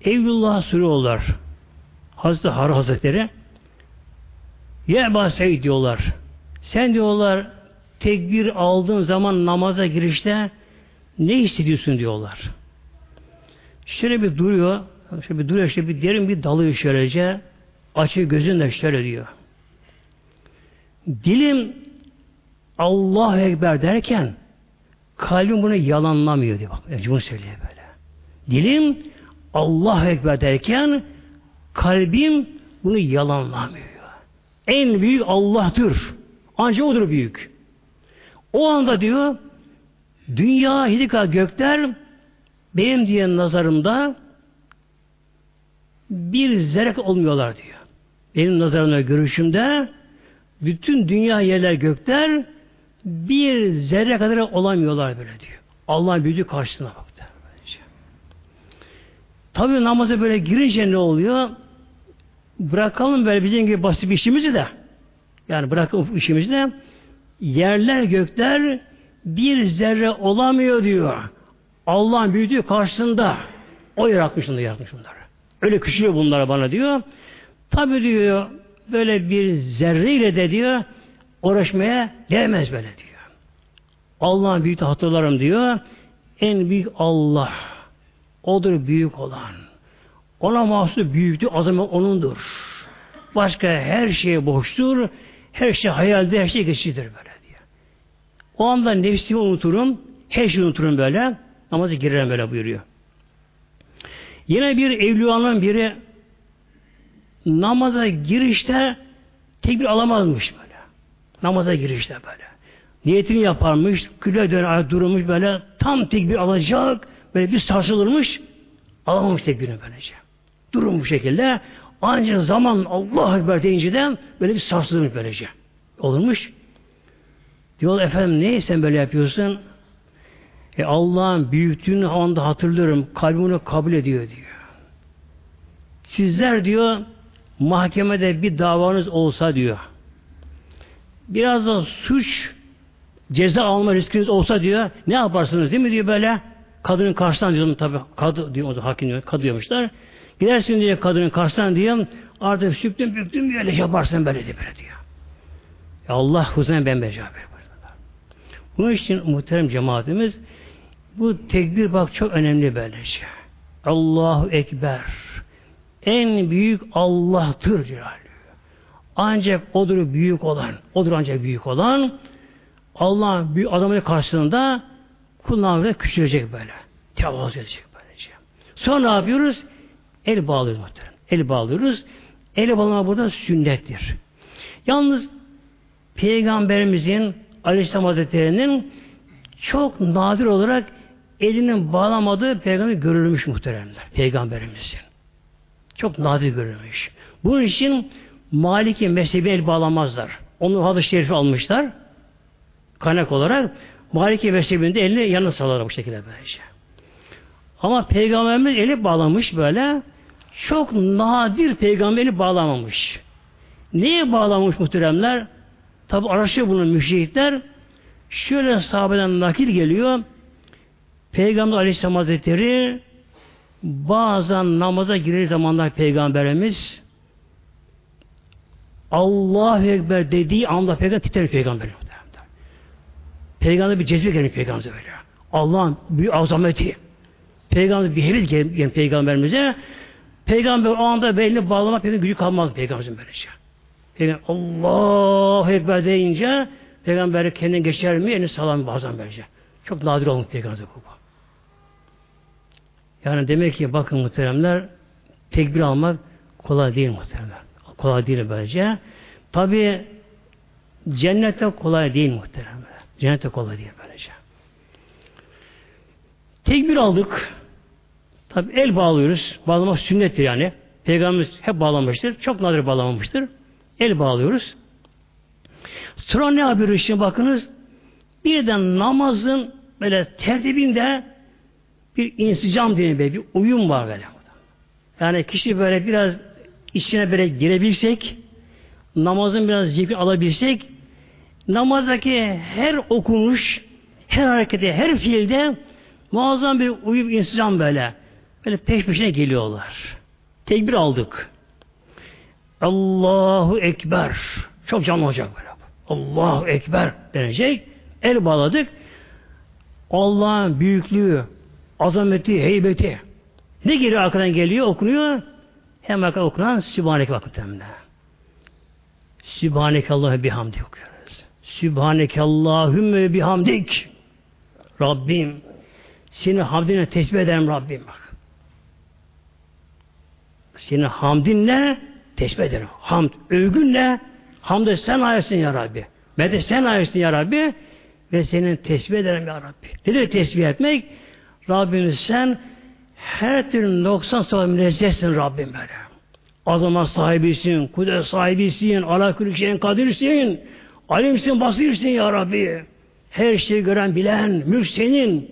Evlullah sürüyorlar. Hazreti Har Hazretleri Ya Ebu Seyyid diyorlar. Sen diyorlar tekbir aldığın zaman namaza girişte ne hissediyorsun diyorlar. Şöyle bir duruyor. Şöyle bir duruyor. Şöyle bir derin bir dalıyor şöylece. Açıyor gözünle şöyle diyor. Dilim Allah Ekber derken kalbim bunu yalanlamıyor diyor. Bak, bunu söylüyor böyle. Dilim Allah Ekber derken kalbim bunu yalanlamıyor. En büyük Allah'tır. Ancak odur büyük. O anda diyor dünya, hidika, gökler benim diye nazarımda bir zerre olmuyorlar diyor. Benim nazarımda, görüşümde bütün dünya yerler gökler bir zerre kadar olamıyorlar böyle diyor. Allah'ın büyüdüğü karşısına bak. Tabi namaza böyle girince ne oluyor? Bırakalım böyle bizim gibi basit bir işimizi de yani bırakalım işimizi de yerler gökler bir zerre olamıyor diyor. Allah'ın büyüdüğü karşısında o yaratmış onları yaratmış bunları. Öyle küçülüyor bunlara bana diyor. Tabi diyor böyle bir zerreyle de diyor uğraşmaya gelmez böyle diyor. Allah'ın büyüdüğü hatırlarım diyor. En büyük Allah. Odur büyük olan. Ona mahsus büyüktü, azamet onundur. Başka her şeye boştur. Her şey hayalde, her şey geçicidir böyle diye. O anda nefsimi unuturum. Her şeyi unuturum böyle. Namazı girerim böyle buyuruyor. Yine bir evliyanın biri namaza girişte tekbir alamazmış böyle. Namaza girişte böyle. Niyetini yaparmış, küle döner durmuş böyle tam tekbir alacak, böyle bir sarsılırmış, alamamış tekbirini böylece. Durum bu şekilde. Ancak zaman Allah Ekber deyince de böyle bir sarsılırmış böylece. Olurmuş. Diyor efendim niye sen böyle yapıyorsun? E Allah'ın büyüklüğünü anda hatırlıyorum. Kalbim onu kabul ediyor diyor. Sizler diyor mahkemede bir davanız olsa diyor. Biraz da suç ceza alma riskiniz olsa diyor. Ne yaparsınız değil mi diyor böyle. Kadının karşısından diyorum tabi kadı diyor, o da hakim diyor, kadı diyormuşlar. Gidersin diye kadının karşısından diyor artık süktün büktün böyle yaparsın böyle diye böyle diyor. Ya Allah huzuruna ben becabı. Bunun için muhterem cemaatimiz bu tekbir bak çok önemli böylece. Şey. Allahu Ekber. En büyük Allah'tır Celaluhu. ancak odur büyük olan, odur ancak büyük olan Allah büyük adamın karşısında kullarına küçülecek böyle. Tevazu edecek böylece. Sonra ne yapıyoruz? El bağlıyoruz muhtemelen. El bağlıyoruz. El bağlama burada sünnettir. Yalnız Peygamberimizin Aleyhisselam Hazretleri'nin çok nadir olarak elinin bağlamadığı peygamber görülmüş muhteremler. Peygamberimizin. Çok nadir görülmüş. Bunun için Maliki mezhebi el bağlamazlar. Onu hadis-i şerifi almışlar. Kaynak olarak Maliki mezhebinde elini yanına sallar bu şekilde böylece. Ama peygamberimiz eli bağlamış böyle. Çok nadir peygamberi bağlamamış. Niye bağlamış muhteremler? Tabi araştırıyor bunu müşrikler. Şöyle sahabeden nakil geliyor. Peygamber Aleyhisselam Hazretleri bazen namaza girer zamanlar Peygamberimiz Allahu Ekber dediği anda peygamber titrer peygamber. Peygamber bir cezbe gelir peygamber böyle. Allah'ın büyük azameti. Peygamber bir heves gelir peygamberimize. Peygamber o anda belini bağlamak peygamber gücü kalmaz peygamberin böylece. Peygamber Allahu Ekber deyince peygamber kendine geçer mi? Elini salam bazen böylece. Çok nadir olmuş peygamber bu. Yani demek ki bakın muhteremler tekbir almak kolay değil muhteremler. Kolay değil böylece. Tabi cennete kolay değil muhteremler. Cennete kolay değil böylece. Tekbir aldık. Tabi el bağlıyoruz. Bağlamak sünnettir yani. Peygamberimiz hep bağlamıştır. Çok nadir bağlamamıştır. El bağlıyoruz. Sonra ne yapıyoruz şimdi bakınız. Birden namazın böyle tertibinde bir insicam diye bir uyum var böyle. Yani kişi böyle biraz içine böyle girebilsek, namazın biraz zevki alabilsek, namazdaki her okunuş, her harekete, her fiilde muazzam bir uyum insicam böyle. Böyle peş peşine geliyorlar. Tekbir aldık. Allahu Ekber. Çok canlı olacak böyle. Allahu Ekber denecek. El bağladık. Allah'ın büyüklüğü, azameti, heybeti. Ne geliyor arkadan geliyor, okunuyor. Hem arkadan okunan Sübhaneke vakıtemde. Sübhaneke Allah'a bihamdi okuyoruz. Sübhaneke Allahümme bihamdik. Rabbim seni hamdine tesbih ederim Rabbim bak. Seni hamdinle tesbih ederim. Hamd, övgünle hamd sen ayırsın ya Rabbi. Medet sen ayırsın ya Rabbi ve senin tesbih ederim ya Rabbi. Nedir tesbih etmek? Rabbimiz sen her türlü noksan sıfat münezzehsin Rabbim böyle. Azamat sahibisin, kudret sahibisin, ala şeyin kadirsin, alimsin, basirsin ya Rabbi. Her şeyi gören, bilen, mülk senin,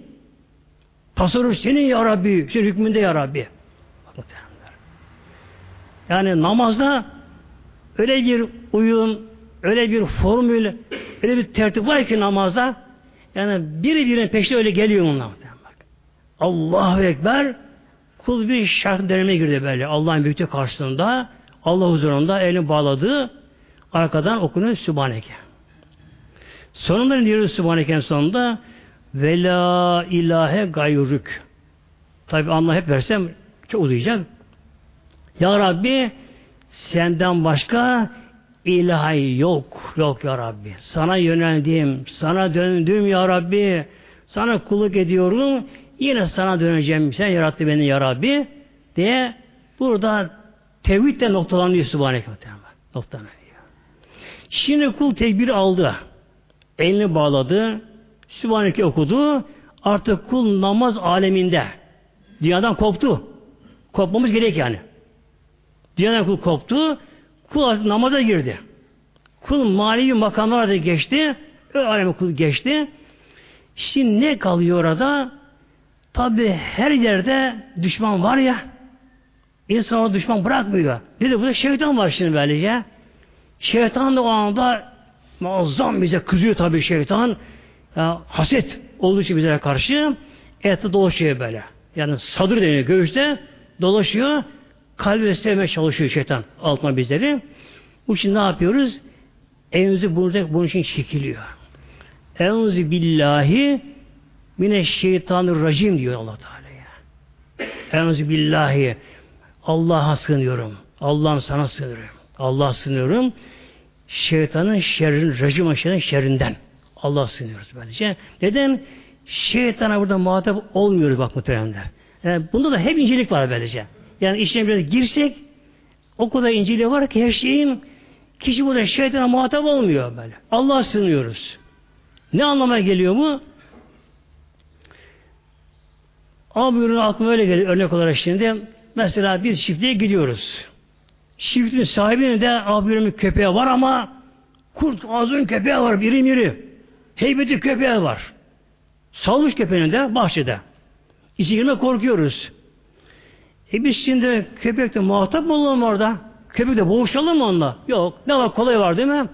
tasarruf senin ya Rabbi, senin hükmünde ya Rabbi. Yani namazda öyle bir uyum, öyle bir formül, öyle bir tertip var ki namazda, yani biri birinin peşine öyle geliyor onlar. Allahu Ekber kul bir şart denemeye girdi böyle. Allah'ın büyüklüğü karşısında Allah huzurunda elini bağladı. Arkadan okunuyor Sübhaneke. Sonunda ne diyoruz Sübhaneke'nin sonunda? Ve la ilahe gayrük. Tabi Allah hep versem çok uzayacak. Ya Rabbi senden başka ilahi yok. Yok ya Rabbi. Sana yöneldim. Sana döndüm ya Rabbi. Sana kulluk ediyorum. Yine sana döneceğim. Sen yarattı beni ya Rabbi diye burada tevhidle noktalanıyor Sübhaneke Noktalanıyor. Şimdi kul tekbir aldı. Elini bağladı. Sübhaneke okudu. Artık kul namaz aleminde. Dünyadan koptu. Kopmamız gerek yani. Dünyadan kul koptu. Kul artık namaza girdi. Kul manevi makamlara da geçti. Öyle aleme kul geçti. Şimdi ne kalıyor orada? Tabi her yerde düşman var ya insan düşman bırakmıyor. Bir de burada şeytan var şimdi böylece. Şeytan da o anda muazzam bize kızıyor tabi şeytan. Ya, haset olduğu için bize karşı ette dolaşıyor böyle. Yani sadır deniyor göğüste dolaşıyor. Kalbi sevmeye çalışıyor şeytan altına bizleri. Bu için ne yapıyoruz? Evimizi burada bunun için çekiliyor. Enzi billahi Mine şeytanı racim diyor Allah Teala ya. Enzu billahi Allah'a sığınıyorum. Allah'ım sana sığınıyorum. Allah sınıyorum. Şeytanın şerrin, rejim şeytanın şerrinden. Allah sınıyoruz böylece. Neden? Şeytana burada muhatap olmuyoruz bak muhteremler. Yani bunda da hep incelik var böylece. Yani işine biraz girsek o kadar inceliği var ki her şeyin kişi burada şeytana muhatap olmuyor böyle. Allah'a sığınıyoruz. Ne anlama geliyor mu? Ama buyurun aklıma öyle geliyor örnek olarak şimdi. Mesela bir çiftliğe gidiyoruz. Çiftliğin sahibinin de abinin köpeği var ama kurt ağzının köpeği var biri biri. Heybeti köpeği var. Salmış köpeğini de bahçede. İçi girme korkuyoruz. E biz şimdi köpekte muhatap mı olalım orada? Köpekte boğuşalım mı onunla? Yok. Ne var? Kolay var değil mi?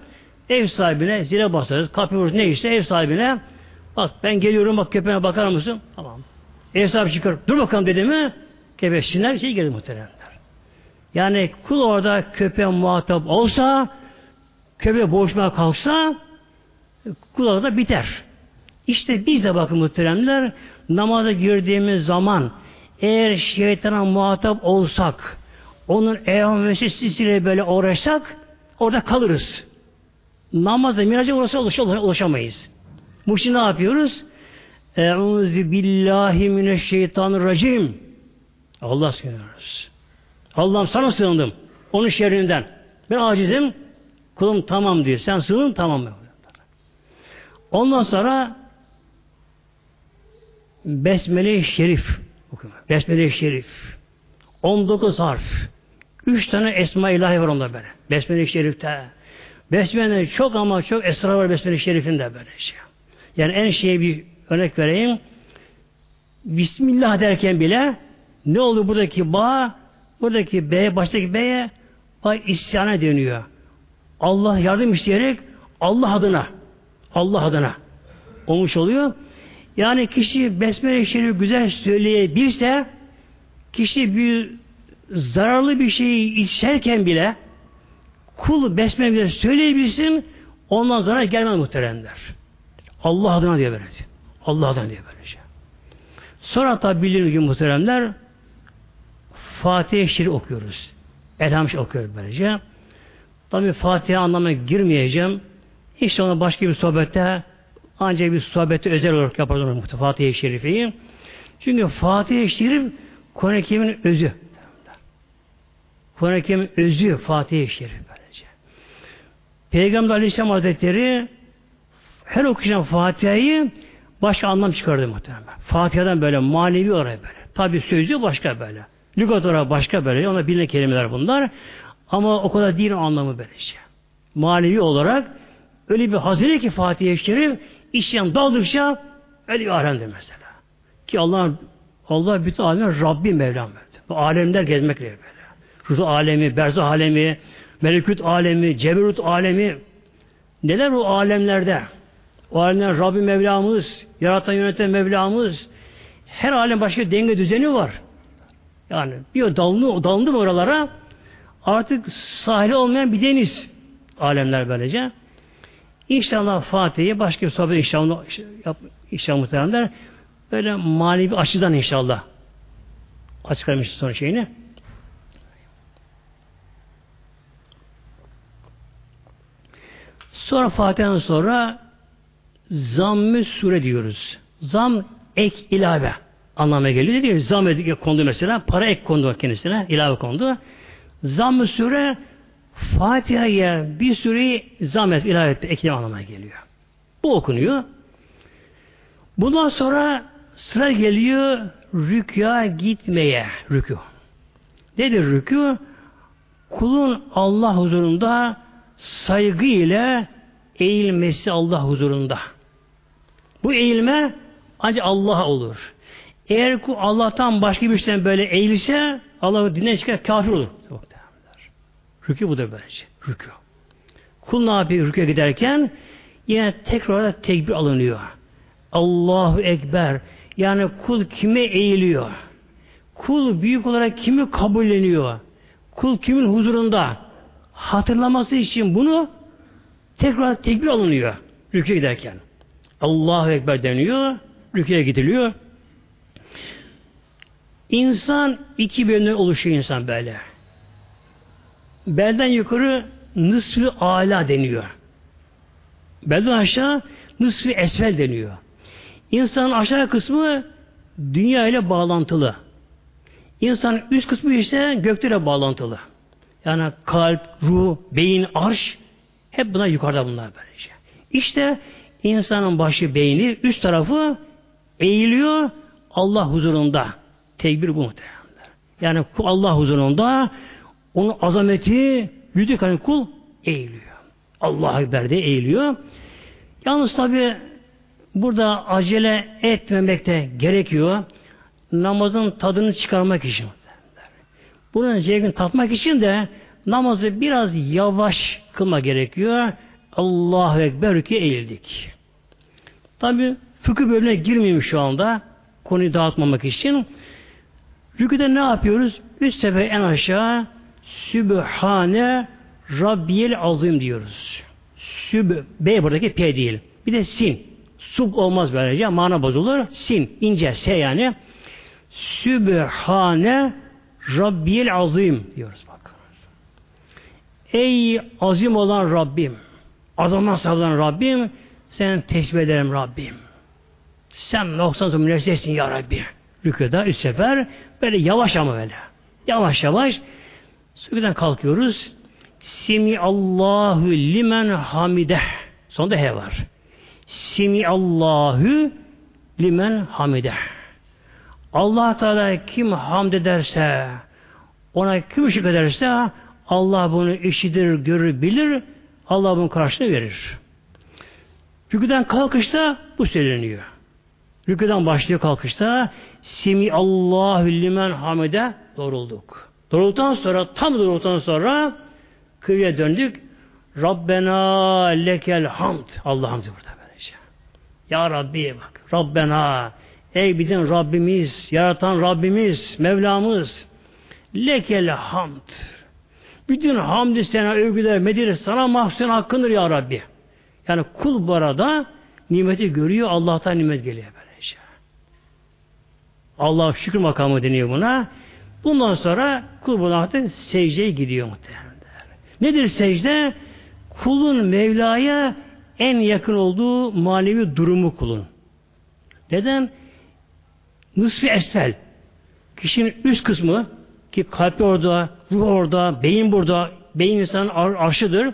Ev sahibine zile basarız. Kapı vururuz. Neyse ev sahibine bak ben geliyorum bak köpeğe bakar mısın? Tamam. Ev sahibi. Dur bakalım dedi mi? Köpek sinirler bir şey gelir muhteremler. Yani kul orada köpeğe muhatap olsa köpeğe boğuşmaya kalksa kul orada biter. İşte biz de bakın muhteremler namaza girdiğimiz zaman eğer şeytana muhatap olsak onun eyvan vesvesesiyle böyle uğraşsak orada kalırız. Namazda miraca uğrasa ulaş, ulaşamayız. Bu için ne yapıyoruz? Euzu billahi mineşşeytanirracim. Allah sığınıyoruz. Allah'ım sana sığındım. Onun şerrinden. Ben acizim. Kulum tamam diyor. Sen sığın tamam. Ondan sonra Besmele-i Şerif Besmele-i Şerif 19 harf 3 tane esma ilahi var onda böyle. Besmele-i Şerif'te. Besmele çok ama çok esrar var Besmele-i Şerif'inde böyle şey. Yani en şeye bir örnek vereyim. Bismillah derken bile ne oldu buradaki bağ? Buradaki B, baştaki B'ye bağ isyana dönüyor. Allah yardım isteyerek Allah adına Allah adına olmuş oluyor. Yani kişi Besmele-i Şerif güzel söyleyebilse kişi bir zararlı bir şeyi içerken bile kul Besmele söyleyebilsin ondan zarar gelmez muhteremler. Allah adına diye böylece. Allah adına diye böylece. Sonra tabi bildiğiniz gibi muhteremler Fatiha-i Şerif okuyoruz. Elhamdülillah okuyoruz böylece. Tabi Fatiha anlamına girmeyeceğim. İşte ona başka bir sohbette ancak bir sohbette özel olarak yaparız Fatiha-i Şerife'yi. Çünkü Fatiha-i Şerif Kur'an-ı özü. Kur'an-ı özü Fatiha-i Şerif böylece. Peygamber Aleyhisselam Hazretleri her okuyacağım Fatiha'yı başka anlam çıkardı muhtemelen. Fatiha'dan böyle manevi olarak böyle. Tabi sözü başka böyle. Lügat olarak başka böyle. Ona bilinen kelimeler bunlar. Ama o kadar değil anlamı böylece. Manevi olarak öyle bir hazine ki Fatiha-i Şerif işleyen daldıkça öyle bir alemdir mesela. Ki Allah Allah bütün alemin Rabbi Mevlam. Bu alemler gezmekle böyle. Ruh alemi, berzah alemi, melekut alemi, ceberut alemi neler o alemlerde? O alemler Rabbi Mevlamız, yaratan yöneten Mevlamız her alem başka denge düzeni var. Yani bir dalını, dalındı mı oralara artık sahili olmayan bir deniz alemler böylece. İnşallah Fatih'i başka bir sohbet inşallah, inşallah muhtemelen böyle manevi açıdan inşallah açıklamış son şeyini. Sonra Fatiha'dan sonra zamm-ı sure diyoruz. Zam ek ilave anlamına geliyor. Mi? Zam ek kondu mesela. Para ek kondu kendisine. ilave kondu. Zamm-ı sure Fatiha'ya bir süreyi zam et, ilave et, ekleme anlamına geliyor. Bu okunuyor. Bundan sonra sıra geliyor rükya gitmeye. Rükû. Nedir rükû? Kulun Allah huzurunda saygı ile eğilmesi Allah huzurunda. Bu eğilme ancak Allah'a olur. Eğer kul Allah'tan başka bir şeyden böyle eğilse Allah'ı dinden çıkar kafir olur. Rükü bu da böylece. Rükü. Kul ne yapıyor rüküye giderken? Yine tekrar tekbir alınıyor. Allahu Ekber. Yani kul kime eğiliyor? Kul büyük olarak kimi kabulleniyor? Kul kimin huzurunda? Hatırlaması için bunu tekrar tekbir alınıyor. Rüküye giderken. Allahu Ekber deniyor. Rüküye gidiliyor. İnsan iki bölümden oluşuyor insan böyle. belden yukarı nısfı ala deniyor. Belden aşağı nısfı esvel deniyor. İnsanın aşağı kısmı dünya ile bağlantılı. İnsanın üst kısmı ise göklerle bağlantılı. Yani kalp, ruh, beyin, arş hep buna yukarıda bunlar böylece. İşte insanın başı, beyni, üst tarafı eğiliyor Allah huzurunda. Tekbir bu muhtemelen. Yani Allah huzurunda onun azameti, yüzük hani kul eğiliyor. Allah Ekber de eğiliyor. Yalnız tabi burada acele etmemek de gerekiyor. Namazın tadını çıkarmak için. Bunun zevkini tatmak için de namazı biraz yavaş kılma gerekiyor. Allahu Ekber ki eğildik. Tabi fıkıh bölümüne girmeyeyim şu anda. Konuyu dağıtmamak için. Rüküde ne yapıyoruz? Üç sefer en aşağı Sübhane Rabbiyel Azim diyoruz. Süb, B buradaki P değil. Bir de sin. Sub olmaz böylece. Mana bozulur. Sin. ince S yani. Sübhane Rabbiyel Azim diyoruz bak. Ey azim olan Rabbim, azamat sahibi Rabbim, sen tesbih ederim Rabbim. Sen noksan münezzehsin ya Rabbi. Rüküda üç sefer böyle yavaş ama böyle. Yavaş yavaş Sürgüden kalkıyoruz. Simi Allahu limen hamide. Sonunda he var. Simi Allahu limen hamide. Allah Teala kim hamd ederse, ona kim şükür ederse Allah bunu işitir, görür, bilir. Allah bunun karşılığını verir. Rüküden kalkışta bu söyleniyor. Rüküden başlıyor kalkışta Simi Allahu limen hamide doğrulduk. Doğrulduktan sonra tam doğrulduktan sonra kıbleye döndük. Rabbena lekel hamd. Allah hamd burada böylece. Ya Rabbi bak. Rabbena ey bizim Rabbimiz, yaratan Rabbimiz, Mevlamız lekel hamd. Bütün hamdü sana övgüler, medir sana mahzun hakkındır ya Rabbi. Yani kul bu arada nimeti görüyor, Allah'tan nimet geliyor böylece. Allah şükür makamı deniyor buna. Bundan sonra kul buna artık secdeye gidiyor muhtemelen. Nedir secde? Kulun Mevla'ya en yakın olduğu manevi durumu kulun. Neden? Nısfi esfel. Kişinin üst kısmı ki kalp orada, ruh orada, beyin burada, beyin insanın ar arşıdır.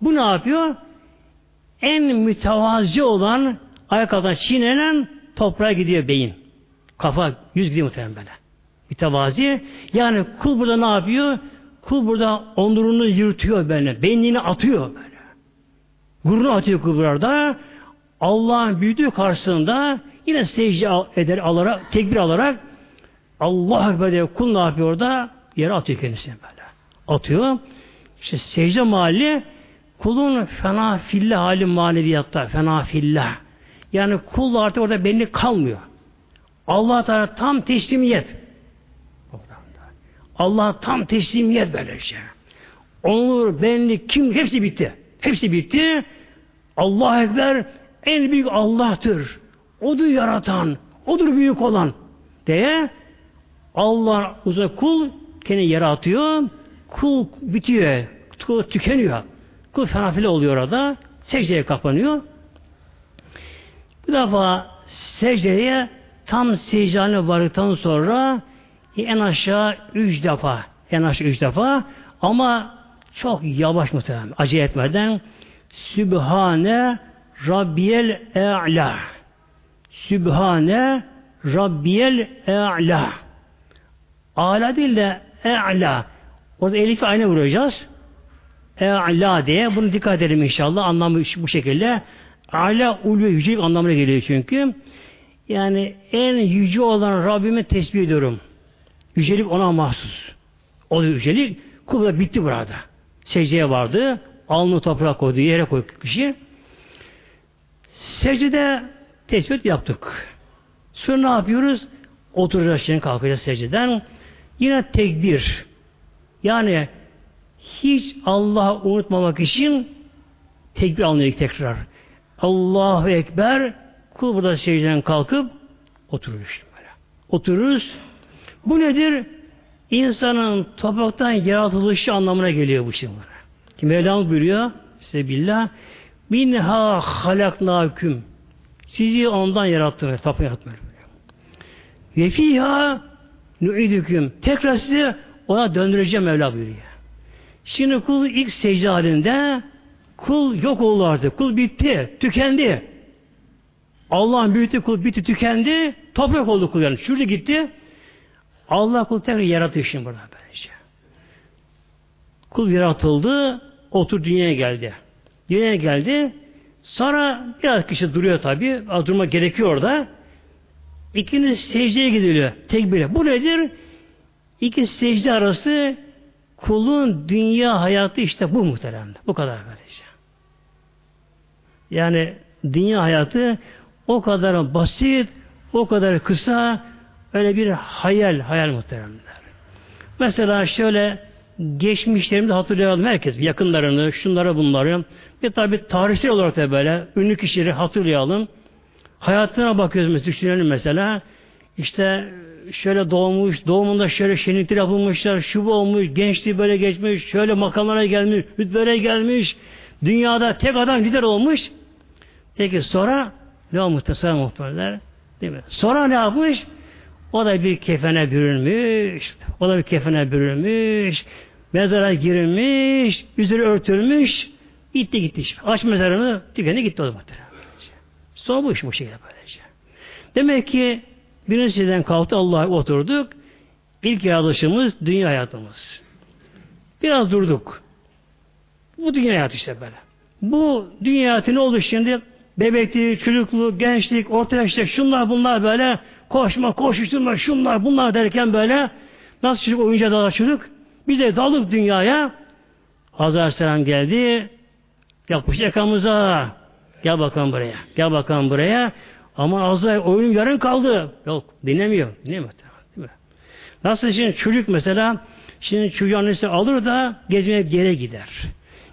Bu ne yapıyor? En mütevazi olan ayak altından çiğnenen toprağa gidiyor beyin. Kafa, yüz gidiyor muhtemelen böyle mütevazi. Yani kul burada ne yapıyor? Kul burada onurunu yırtıyor böyle. Beynini atıyor böyle. Gurunu atıyor kul burada. Allah'ın büyüdüğü karşısında yine secde eder alarak, tekbir alarak Allah Ekber diye kul ne yapıyor orada? Yere atıyor kendisini böyle. Atıyor. İşte secde mahalli kulun fena fillah hali maneviyatta. Fena fillah. Yani kul artık orada belli kalmıyor. Allah Teala tam teslimiyet. Allah tam teslimiyet böylece. Onur, benlik, kim hepsi bitti. Hepsi bitti. Allah Ekber en büyük Allah'tır. Odur yaratan, odur büyük olan diye Allah uzak kul kendi yere atıyor. Kul bitiyor. Kul tükeniyor. Kul fenafile oluyor orada. Secdeye kapanıyor. Bir defa secdeye tam secdane vardıktan sonra en aşağı üç defa. En aşağı üç defa. Ama çok yavaş muhtemelen. Acele etmeden Sübhane Rabbiyel E'la Sübhane Rabbiyel E'la Ala değil de E'la Orada elifi aynı vuracağız. E'la diye. Bunu dikkat edelim inşallah. Anlamı bu şekilde. Ala ulu yücelik anlamına geliyor çünkü. Yani en yüce olan Rabbimi tesbih ediyorum. Yücelik ona mahsus. O da yücelik. Kul da bitti burada. Secdeye vardı. Alnı toprağa koydu. Yere koydu kişi. Secdede tespit yaptık. Sonra ne yapıyoruz? Oturacağız şimdi kalkacağız secdeden. Yine tekbir. Yani hiç Allah'ı unutmamak için tekbir alınıyor tekrar. Allahu Ekber kul burada secdeden kalkıp oturur işte böyle. Otururuz. Bu nedir? insanın topraktan yaratılışı anlamına geliyor bu şimdi. Ki Mevlam buyuruyor size billah minha halaknaküm sizi ondan yarattım. Toprak yarattım. Ve fiha nu'idüküm tekrar sizi ona döndüreceğim Mevla buyuruyor. Şimdi kul ilk secde halinde kul yok oldu artık. Kul bitti. Tükendi. Allah'ın büyüttü kul bitti tükendi. Toprak oldu kul yani. Şurada gitti. Allah kul tekrar yaratıyor şimdi burada böylece. Kul yaratıldı. Otur dünyaya geldi. Dünyaya geldi. Sonra biraz kişi duruyor tabi. Durma gerekiyor orada. İkinci secdeye gidiliyor. Tekbire. Bu nedir? İki secde arası kulun dünya hayatı işte bu muhteremde. Bu kadar böylece. Yani dünya hayatı o kadar basit, o kadar kısa, öyle bir hayal, hayal muhteremler. Mesela şöyle geçmişlerimizi hatırlayalım herkes, yakınlarını, şunları bunları. Bir tabi tarihsel olarak da böyle ünlü kişileri hatırlayalım. Hayatına bakıyoruz, düşünelim mesela. İşte şöyle doğmuş, doğumunda şöyle şenlikler yapılmışlar, şu olmuş, gençliği böyle geçmiş, şöyle makamlara gelmiş, rütbelere gelmiş, dünyada tek adam lider olmuş. Peki sonra ne olmuş tasarım muhtemelen? Değil mi? Sonra ne yapmış? O da bir kefene bürünmüş, o da bir kefene bürünmüş, mezara girilmiş, üzeri örtülmüş, gitti gitti. Aç mezarını, tükeni gitti o muhtemelen. Son bu iş bu şekilde böylece. Demek ki Birinciden kalktı Allah'a oturduk. İlk yaratılışımız dünya hayatımız. Biraz durduk. Bu dünya hayatı işte böyle. Bu dünya hayatı ne oldu şimdi? Bebeklik, çocukluğu, gençlik, orta yaşta şunlar bunlar böyle koşma, koşuşturma, şunlar bunlar derken böyle nasıl çocuk oyuncağa dalar çocuk? Biz de dalıp dünyaya Hazreti Aleyhisselam geldi yapmış yakamıza gel bakalım buraya gel bakalım buraya ama Azrail oyunun yarın kaldı. Yok dinlemiyor. Dinlemiyor. Nasıl şimdi çocuk mesela şimdi çocuğu annesi alır da gezmeye yere gider.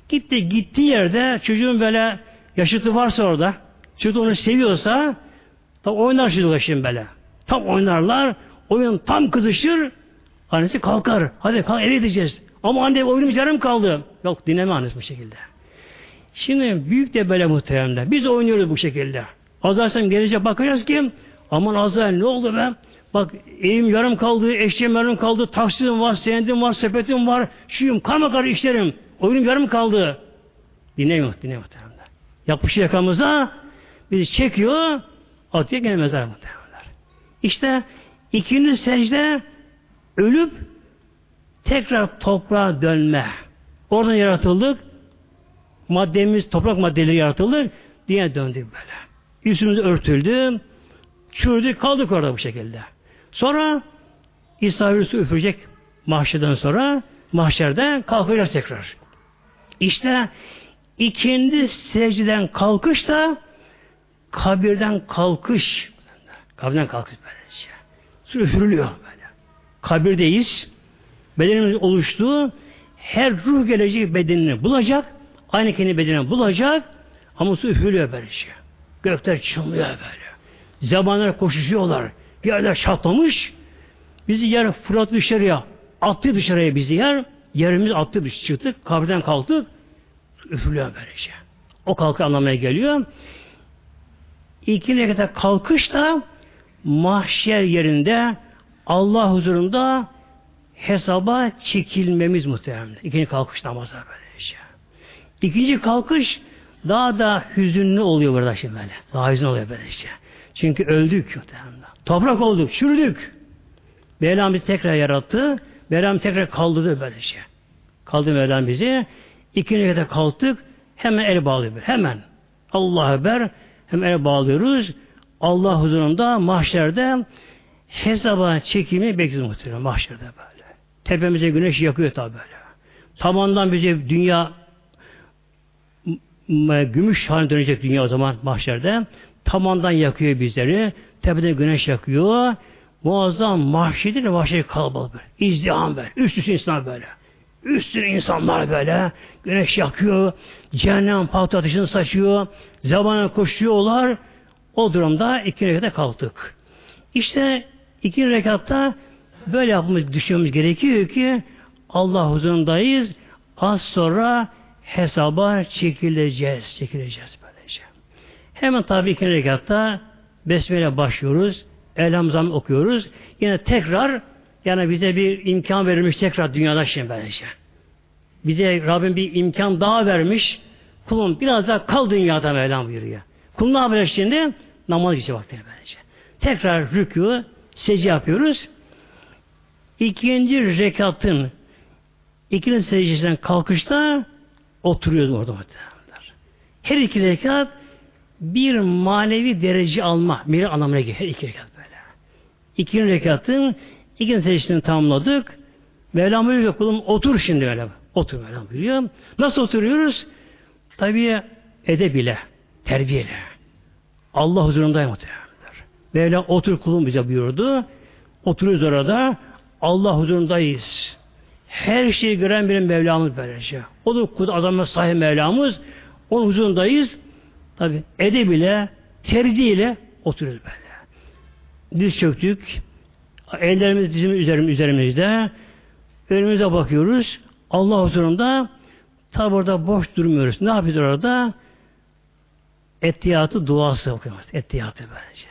Gitti gittiği yerde çocuğun böyle yaşıtı varsa orada çocuk onu seviyorsa tam oynar çocukla şimdi böyle. Tam oynarlar. Oyun tam kızışır. Annesi kalkar. Hadi kalk eve gideceğiz. Ama anne oyunumuz yarım kaldı. Yok dinleme annesi bu şekilde. Şimdi büyük de böyle muhteremler. Biz oynuyoruz bu şekilde. Azrail gelecek bakacağız ki aman Azrail ne oldu be? Bak evim yarım kaldı, eşeğim yarım kaldı, taksidim var, senedim var, sepetim var, şuyum, karma karı işlerim. Oyunum yarım kaldı. Dinlemiyor, dinlemiyor muhtemelen. Yapışıyor yakamıza, bizi çekiyor, atıyor gene mezar muhtemelen. İşte ikinci secde ölüp tekrar toprağa dönme. Oradan yaratıldık. Maddemiz, toprak maddeleri yaratıldı. Diye döndük böyle. Üstümüz örtüldü. Çürüdük kaldık orada bu şekilde. Sonra İsa virüsü üfürecek mahşerden sonra mahşerde kalkacağız tekrar. İşte ikindi secdeden kalkış da kabirden kalkış. Kabirden kalkış böylece. Sonra üfürülüyor böyle. Kabirdeyiz. Bedenimiz oluştu. Her ruh gelecek bedenini bulacak. Aynı kendi bedenini bulacak. Ama su üfürülüyor böylece. Gökler çınlıyor böyle. Zamanlar koşuşuyorlar. Yerler çatlamış. Bizi yer fırlat dışarıya. Attı dışarıya bizi yer. Yerimiz attı dışarı çıktık. Kabirden kalktık. Üfürüyor böylece. O kalkı anlamaya geliyor. İki rekata kalkış da mahşer yerinde Allah huzurunda hesaba çekilmemiz muhtemelen. İkinci kalkış namazı böylece. İkinci kalkış daha da hüzünlü oluyor burada şimdi böyle. Daha hüzün oluyor böyle işte. Çünkü öldük. Toprak olduk, çürüdük. Mevlam bizi tekrar yarattı. Mevlam tekrar kaldırdı böyle şey. Kaldırdı Mevlam bizi. İkinci kere kalktık. Hemen el bağlıyor. Hemen. Allah haber. Hemen el bağlıyoruz. Allah huzurunda mahşerde hesaba çekimi bekliyoruz muhtemelen mahşerde böyle. Tepemize güneş yakıyor tabi böyle. Tabandan bize dünya gümüş haline dönecek dünya o zaman mahşerde. Tamandan yakıyor bizleri. Tepeden güneş yakıyor. Muazzam mahşedir mahşeri kalabalık böyle. İzdiham böyle. Üst üste insan böyle. Üstüne insanlar böyle. Güneş yakıyor. Cehennem patı ateşini saçıyor. Zamana koşuyorlar. O durumda iki rekatta kalktık. İşte iki rekatta Böyle yapmamız, düşünmemiz gerekiyor ki Allah huzurundayız. Az sonra hesaba çekileceğiz. Çekileceğiz böylece. Hemen tabi ikinci rekatta Besmele başlıyoruz. Elhamzam okuyoruz. Yine tekrar yani bize bir imkan verilmiş tekrar dünyada şimdi böylece. Bize Rabbim bir imkan daha vermiş. Kulum biraz daha kal dünyada Mevlam buyuruyor. Kul ne yapacak şimdi? Namaz geçecek vakti böylece. Tekrar rükû, secde yapıyoruz. İkinci rekatın ikinci secdesinden kalkışta oturuyoruz orada muhtemelenler. Her iki rekat bir manevi derece alma. Bir anlamına geliyor. Her iki rekat böyle. İkinci rekatın ikinci secdesini tamamladık. Mevlam buyuruyor kulum otur şimdi öyle. Otur Mevlam buyuruyor. Nasıl oturuyoruz? Tabii edeb ile, terbiyeyle. Allah huzurundayım muhtemelenler. Mevlam otur kulum bize buyurdu. Oturuyoruz orada. Allah huzurundayız. Her şeyi gören bir Mevlamız böylece. O da kudu azamına sahip Mevlamız. Onun huzurundayız. Tabi edeb ile, tercih ile oturuyoruz böyle. Diz çöktük. Ellerimiz dizimiz üzerim, üzerimizde. Önümüze bakıyoruz. Allah huzurunda tabi orada boş durmuyoruz. Ne yapıyoruz orada? Ettiyatı duası okuyoruz. Ettiyatı böylece.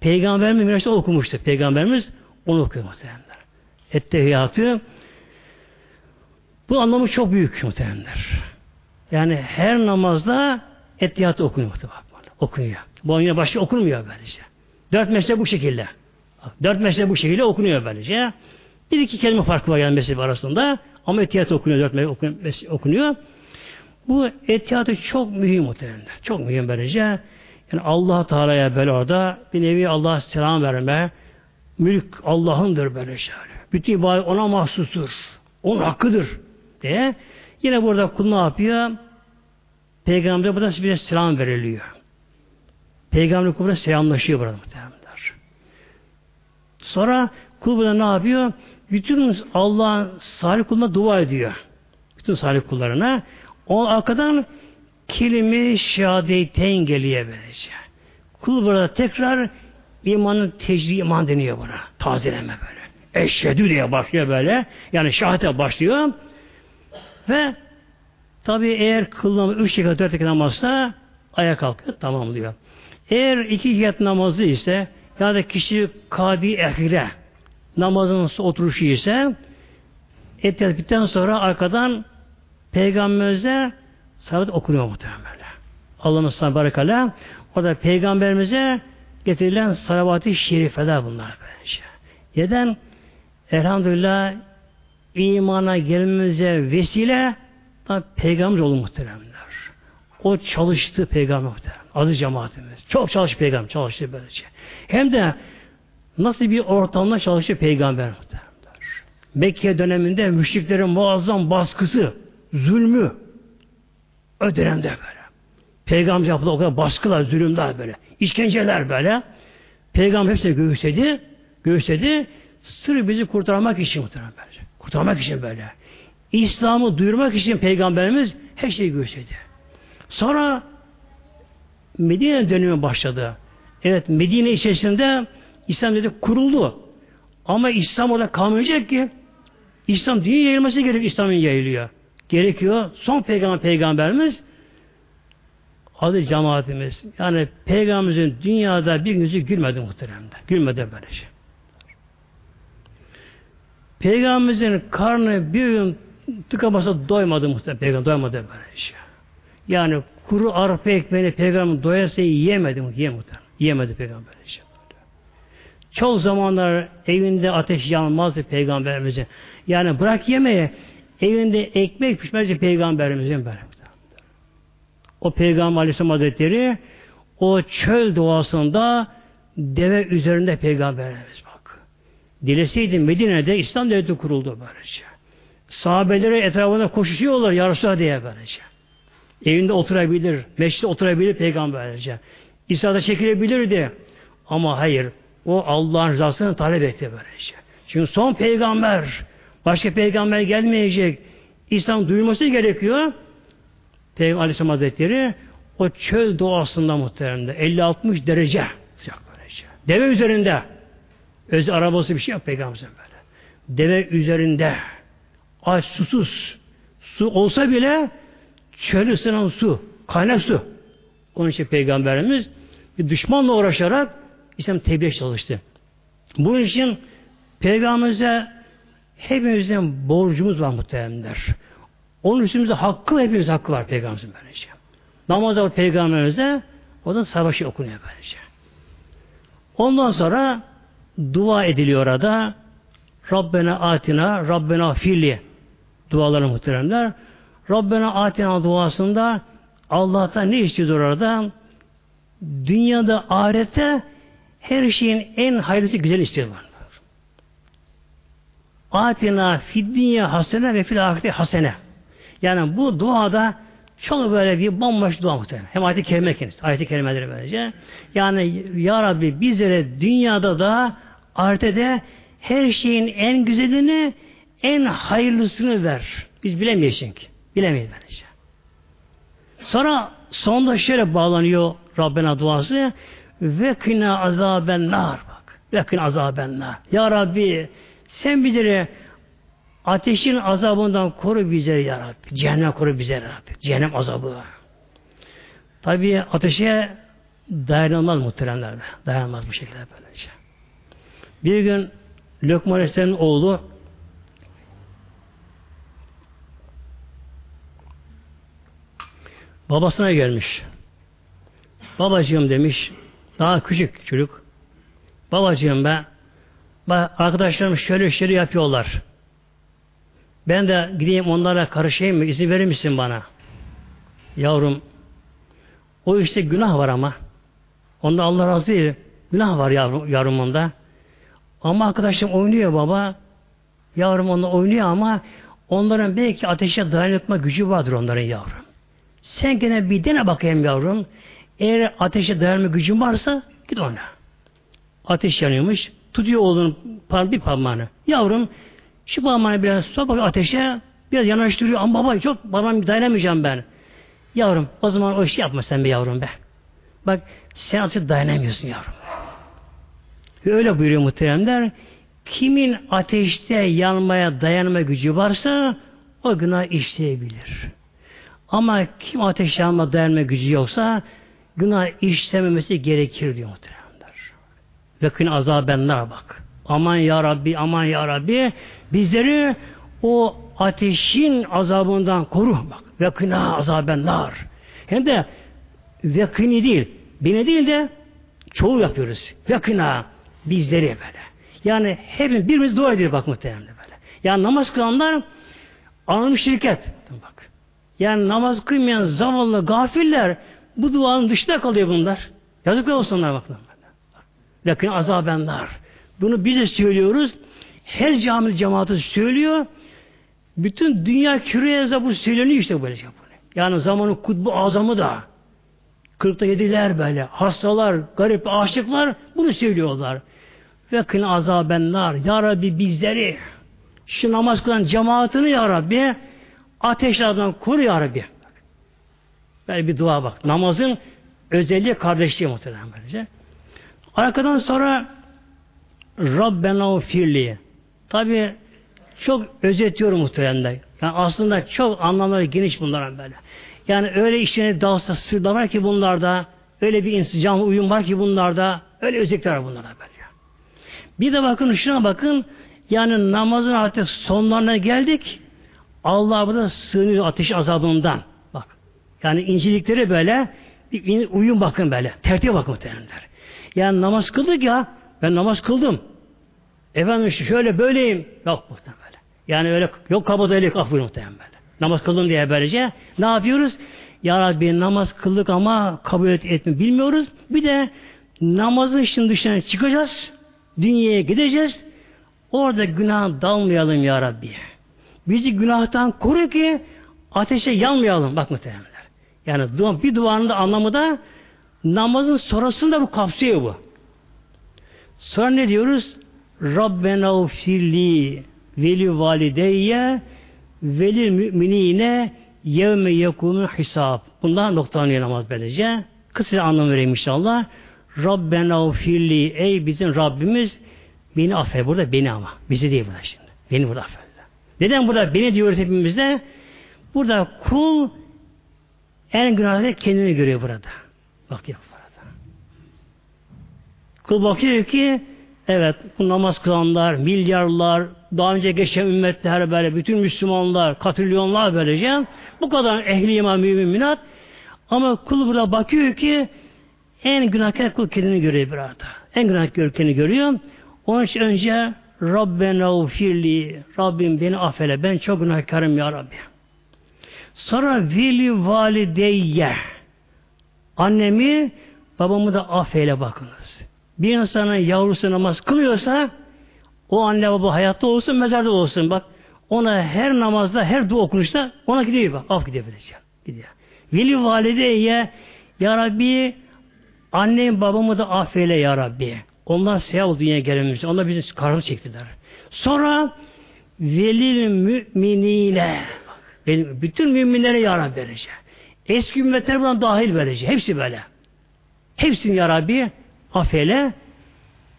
Peygamberimiz Miraç'ta okumuştu. Peygamberimiz onu okuyor muhtemelen. Ettehiyatı bu anlamı çok büyük muhtemelenler. Yani her namazda ettehiyatı okunuyor muhtemelen. Okunuyor. Bu yine başka okunmuyor böylece. Dört mesle bu şekilde. Dört mesle bu şekilde okunuyor böylece. Bir iki kelime farkı var yani mesle arasında. Ama etiyatı okunuyor, dört mesle okunuyor. Bu etiyatı çok mühim muhtemelen. Çok mühim böylece. Yani Allah Teala'ya böyle orada bir nevi Allah'a selam verme. Mülk Allah'ındır böyle şöyle. Bütün ibadet ona mahsustur. Onun hakkıdır diye. Yine burada kul ne yapıyor? Peygamber burada bir selam veriliyor. Peygamber kul burada selamlaşıyor burada muhtemelenler. Sonra kul burada ne yapıyor? Bütün Allah'ın salih kuluna dua ediyor. Bütün salih kullarına. O arkadan kelime şehadeten geliyor böylece. Kul burada tekrar imanın tecri iman deniyor buna. Tazeleme böyle. Eşhedü diye başlıyor böyle. Yani şahate başlıyor. Ve tabi eğer kılınan üç rekat dört rekat namazsa ayağa kalkıyor tamamlıyor. Eğer iki rekat namazı ise ya da kişi kadi ehire namazın oturuşu ise et bittikten sonra arkadan peygamberimize salat okunuyor muhtemelen böyle. Allah'ın sana barakala. O da peygamberimize getirilen salavat-ı şerifeler bunlar bence. Neden? Elhamdülillah imana gelmemize vesile peygamber oldu muhteremler. O çalıştı peygamber muhterem. Aziz cemaatimiz. Çok çalıştı peygamber. Çalıştı böylece. Hem de nasıl bir ortamda çalıştı peygamber muhteremler. Mekke döneminde müşriklerin muazzam baskısı, zulmü o dönemde böyle. Peygamber yaptığı o kadar baskılar, zulümler böyle. İşkenceler böyle. Peygamber hepsini göğüsledi. Göğüsledi. Sırf bizi kurtarmak için böyle. Kurtarmak için böyle. İslam'ı duyurmak için Peygamberimiz her şeyi göğüsledi. Sonra Medine dönemi başladı. Evet Medine içerisinde İslam dedi kuruldu. Ama İslam orada kalmayacak ki. İslam dünya yayılması gerekiyor. İslam'ın yayılıyor. Gerekiyor. Son peygamber peygamberimiz adı cemaatimiz. Yani peygamberimizin dünyada bir yüzü gülmedi muhteremde. Gülmedi böyle şey. Peygamberimizin karnı bir gün tıkamasa doymadı muhtemelen. Peygamber doymadı böyle şey. Yani kuru arpa ekmeğini peygamber doyarsa yiyemedi mi? Yiyemedi. Peygamber. Şey. Çok zamanlar evinde ateş yanmazdı peygamberimizin. Yani bırak yemeye evinde ekmek pişmezdi peygamberimizin böyle. O peygamber aleyhisselam hazretleri o çöl doğasında deve üzerinde peygamberimiz. Dileseydi Medine'de İslam devleti kuruldu böylece. Sahabeleri etrafında koşuşuyorlar yarışlar diye böylece. Evinde oturabilir, meşte oturabilir peygamberce. İsa'da çekilebilirdi. Ama hayır. O Allah'ın rızasını talep etti böylece. Çünkü son peygamber, başka peygamber gelmeyecek. İslam duyulması gerekiyor. Peygamber Aleyhisselam Hazretleri o çöl doğasında muhteremde 50-60 derece sıcak böylece. Deve üzerinde. Öz arabası bir şey yok Peygamber böyle. deve üzerinde aç susuz su olsa bile çölü ısınan su, kaynak su. Onun için Peygamberimiz bir düşmanla uğraşarak İslam tebliğ çalıştı. Bunun için Peygamberimize hepimizin borcumuz var muhtemelenler. Onun üstümüzde hakkı, hepimiz hakkı var Peygamberimizin böylece. Namazda Peygamberimize, o da savaşı okunuyor böylece. Ondan sonra dua ediliyor orada. Rabbena atina, Rabbena fili duaları muhteremler. Rabbena atina duasında Allah'tan ne istiyor orada? Dünyada, ahirette her şeyin en hayırlısı güzel istiyor. Atina fid hasene ve fil ahirete hasene. Yani bu duada çok böyle bir bambaşka dua muhtemelen. Hem ayet-i kerime kendisi. Ayet-i kerimeleri böylece. Yani Ya Rabbi bizlere dünyada da ahirette de her şeyin en güzelini en hayırlısını ver. Biz bilemeyiz çünkü. Bilemeyiz böylece. Sonra sonunda şöyle bağlanıyor Rabbena duası ve kina azaben nar bak. Ve kina azaben nar. Ya Rabbi sen bizleri ateşin azabından koru bizleri ya Rabbi. Cehennem koru bizleri ya Rabbi. Cehennem azabı. Tabi ateşe dayanılmaz muhteremler. Dayanılmaz bu şekilde böylece. Bir gün Lokman Aleyhisselam'ın oğlu babasına gelmiş. Babacığım demiş, daha küçük çocuk. Babacığım ben, ben arkadaşlarım şöyle şöyle yapıyorlar. Ben de gideyim onlara karışayım mı? İzin verir misin bana? Yavrum, o işte günah var ama. Onda Allah razı değil. Günah var yavrum, yavrumunda. Ama arkadaşım oynuyor baba. Yavrum onunla oynuyor ama onların belki ateşe dayanıkma gücü vardır onların yavrum. Sen gene bir dene bakayım yavrum. Eğer ateşe dayanma gücün varsa git ona. Ateş yanıyormuş. Tutuyor oğlunun bir parmağını. Yavrum şu parmağını biraz sok bak ateşe biraz yanaştırıyor. Ama baba çok babam dayanamayacağım ben. Yavrum o zaman o işi yapma sen be yavrum be. Bak sen ateşe dayanamıyorsun yavrum. Öyle buyuruyor muhteremler. Kimin ateşte yanmaya dayanma gücü varsa o günah işleyebilir. Ama kim ateş yanma dayanma gücü yoksa günah işlememesi gerekir diyor muhteremler. Ve kın azabenler bak. Aman ya Rabbi, aman ya Rabbi bizleri o ateşin azabından koru bak. Ve kına azabenler. Hem de ve kını değil, beni değil de çoğu yapıyoruz. Ve kına bizleri böyle. Yani hepimiz birimiz dua ediyor bak muhtemelen böyle. Yani namaz kılanlar anonim şirket. Bak. Yani namaz kılmayan zavallı gafiller bu duanın dışında kalıyor bunlar. Yazıklar olsunlar bak. Lakin azabenler. Bunu biz de söylüyoruz. Her cami cemaati söylüyor. Bütün dünya küreye bu söyleniyor işte böyle şey. Yani zamanın kutbu azamı da kırkta yediler böyle. Hastalar, garip aşıklar bunu söylüyorlar. Ve kın azabenler. Ya Rabbi bizleri şu namaz kılan cemaatini Ya Rabbi ateşlerden koru Ya Rabbi. Böyle bir dua bak. Namazın özelliği kardeşliği muhtemelen böylece. Arkadan sonra Rabbena firli. Tabi çok özetiyorum muhtemelen. Yani aslında çok anlamları geniş bunların böyle. Yani öyle işlerine dalsa sırlar var ki bunlarda, öyle bir insicamlı uyum var ki bunlarda, öyle özellikler var bunlarda böyle. Bir de bakın şuna bakın, yani namazın artık sonlarına geldik, Allah burada sığınıyor ateş azabından. Bak, yani incilikleri böyle, bir uyum bakın böyle, tertip bakın muhtemelenler. Yani namaz kıldık ya, ben namaz kıldım. Efendim şöyle böyleyim. Yok muhtemelen böyle. Yani öyle yok kabadayılık af buyur muhtemelen böyle. Namaz kıldım diye böylece. Ne yapıyoruz? Ya Rabbi namaz kıldık ama kabul et, etme bilmiyoruz. Bir de namazın için dışına çıkacağız. Dünyaya gideceğiz. Orada günah dalmayalım ya Rabbi. Bizi günahtan koru ki ateşe yanmayalım. Bak muhtemelenler. Yani dua, bir duanın da anlamı da namazın sonrasında bu kapsıyor bu. Sonra ne diyoruz? Rabbena ufirli veli valideyye veli müminine yevme yekunu hesap. Bunlar noktalanıyor namaz böylece. Kısa anlam vereyim inşallah. Rabbena ufirli ey bizim Rabbimiz beni affet. Burada beni ama. Bizi değil burada şimdi. Beni burada affeyle. Neden burada beni diyoruz hepimizde? Burada kul en günahda kendini görüyor burada. Bak yok burada. Kul bakıyor ki evet bu namaz kılanlar, milyarlar, daha önce geçen ümmetler böyle, bütün Müslümanlar, katrilyonlar böylece bu kadar ehli iman mümin minat ama kul burada bakıyor ki en günahkar kul kendini görüyor burada. En günahkar kendini görüyor. Onun için önce Rabbena ufirli Rabbim beni affeyle. Ben çok günahkarım ya Rabbi. Sonra veli valideyye annemi babamı da affeyle bakınız. Bir insanın yavrusu namaz kılıyorsa o anne baba hayatta olsun mezarda olsun bak ona her namazda her dua okunuşta ona gidiyor bak af gidiyor. Gidiyor. Veli valideye ya Rabbi annem babamı da affeyle ya Rabbi. Onlar sevap dünyaya gelmemiş. Onlar bizim karnı çektiler. Sonra velil müminine benim bütün müminlere ya Rabbi vereceğim. Eski ümmetler buna dahil vereceğim. Hepsi böyle. Hepsini ya Rabbi affeyle.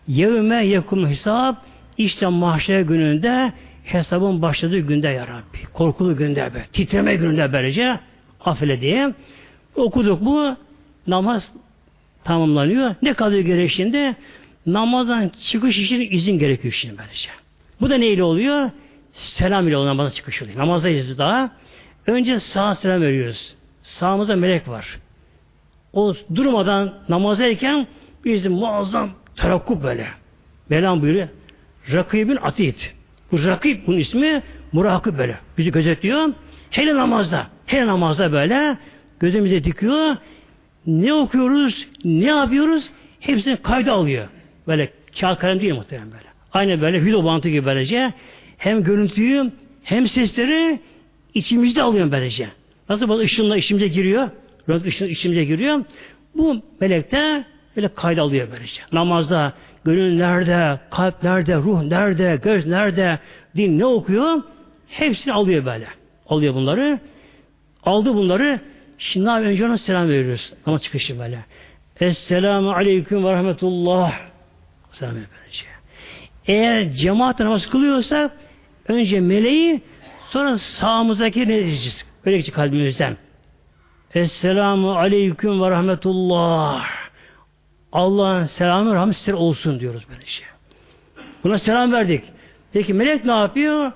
Yevme yekum hesap işte mahşer gününde hesabın başladığı günde ya Rabbi. Korkulu günde be. Titreme gününde böylece affeyle diye. Okuduk bu. Namaz tamamlanıyor. Ne kalıyor geriye şimdi? Namazdan çıkış için izin gerekiyor şimdi böylece. Bu da neyle oluyor? Selam ile oluyor namazdan çıkış oluyor. Namazdayız daha. Önce sağa selam veriyoruz. Sağımızda melek var. O durmadan namazdayken bizim muazzam terakkub böyle. Mevlam buyuruyor. Rakibin atit. Bu rakip bunun ismi murakip böyle. Bizi gözetliyor. Hele namazda. Hele namazda böyle gözümüze dikiyor. Ne okuyoruz, ne yapıyoruz hepsini kayda alıyor. Böyle kağıt kalem değil muhtemelen böyle. Aynı böyle video bantı gibi böylece hem görüntüyü hem sesleri içimizde alıyor böylece. Nasıl böyle ışınla işimize giriyor. Rönt ışın işimize giriyor. Bu melek de böyle kayda alıyor böylece. Namazda gönül nerede, kalp nerede, ruh nerede, göz nerede, din ne okuyor? Hepsini alıyor böyle. Alıyor bunları. Aldı bunları. Şimdi abi önce ona selam veriyoruz. Ama çıkışı böyle. Esselamu aleyküm ve rahmetullah. Selam böylece. Eğer cemaat namaz kılıyorsak önce meleği sonra sağımızdaki ne diyeceğiz? Böyle kalbimizden. Esselamu aleyküm ve rahmetullah. Allah'ın selamı rahmetler olsun diyoruz böylece. Buna selam verdik. Peki melek ne yapıyor?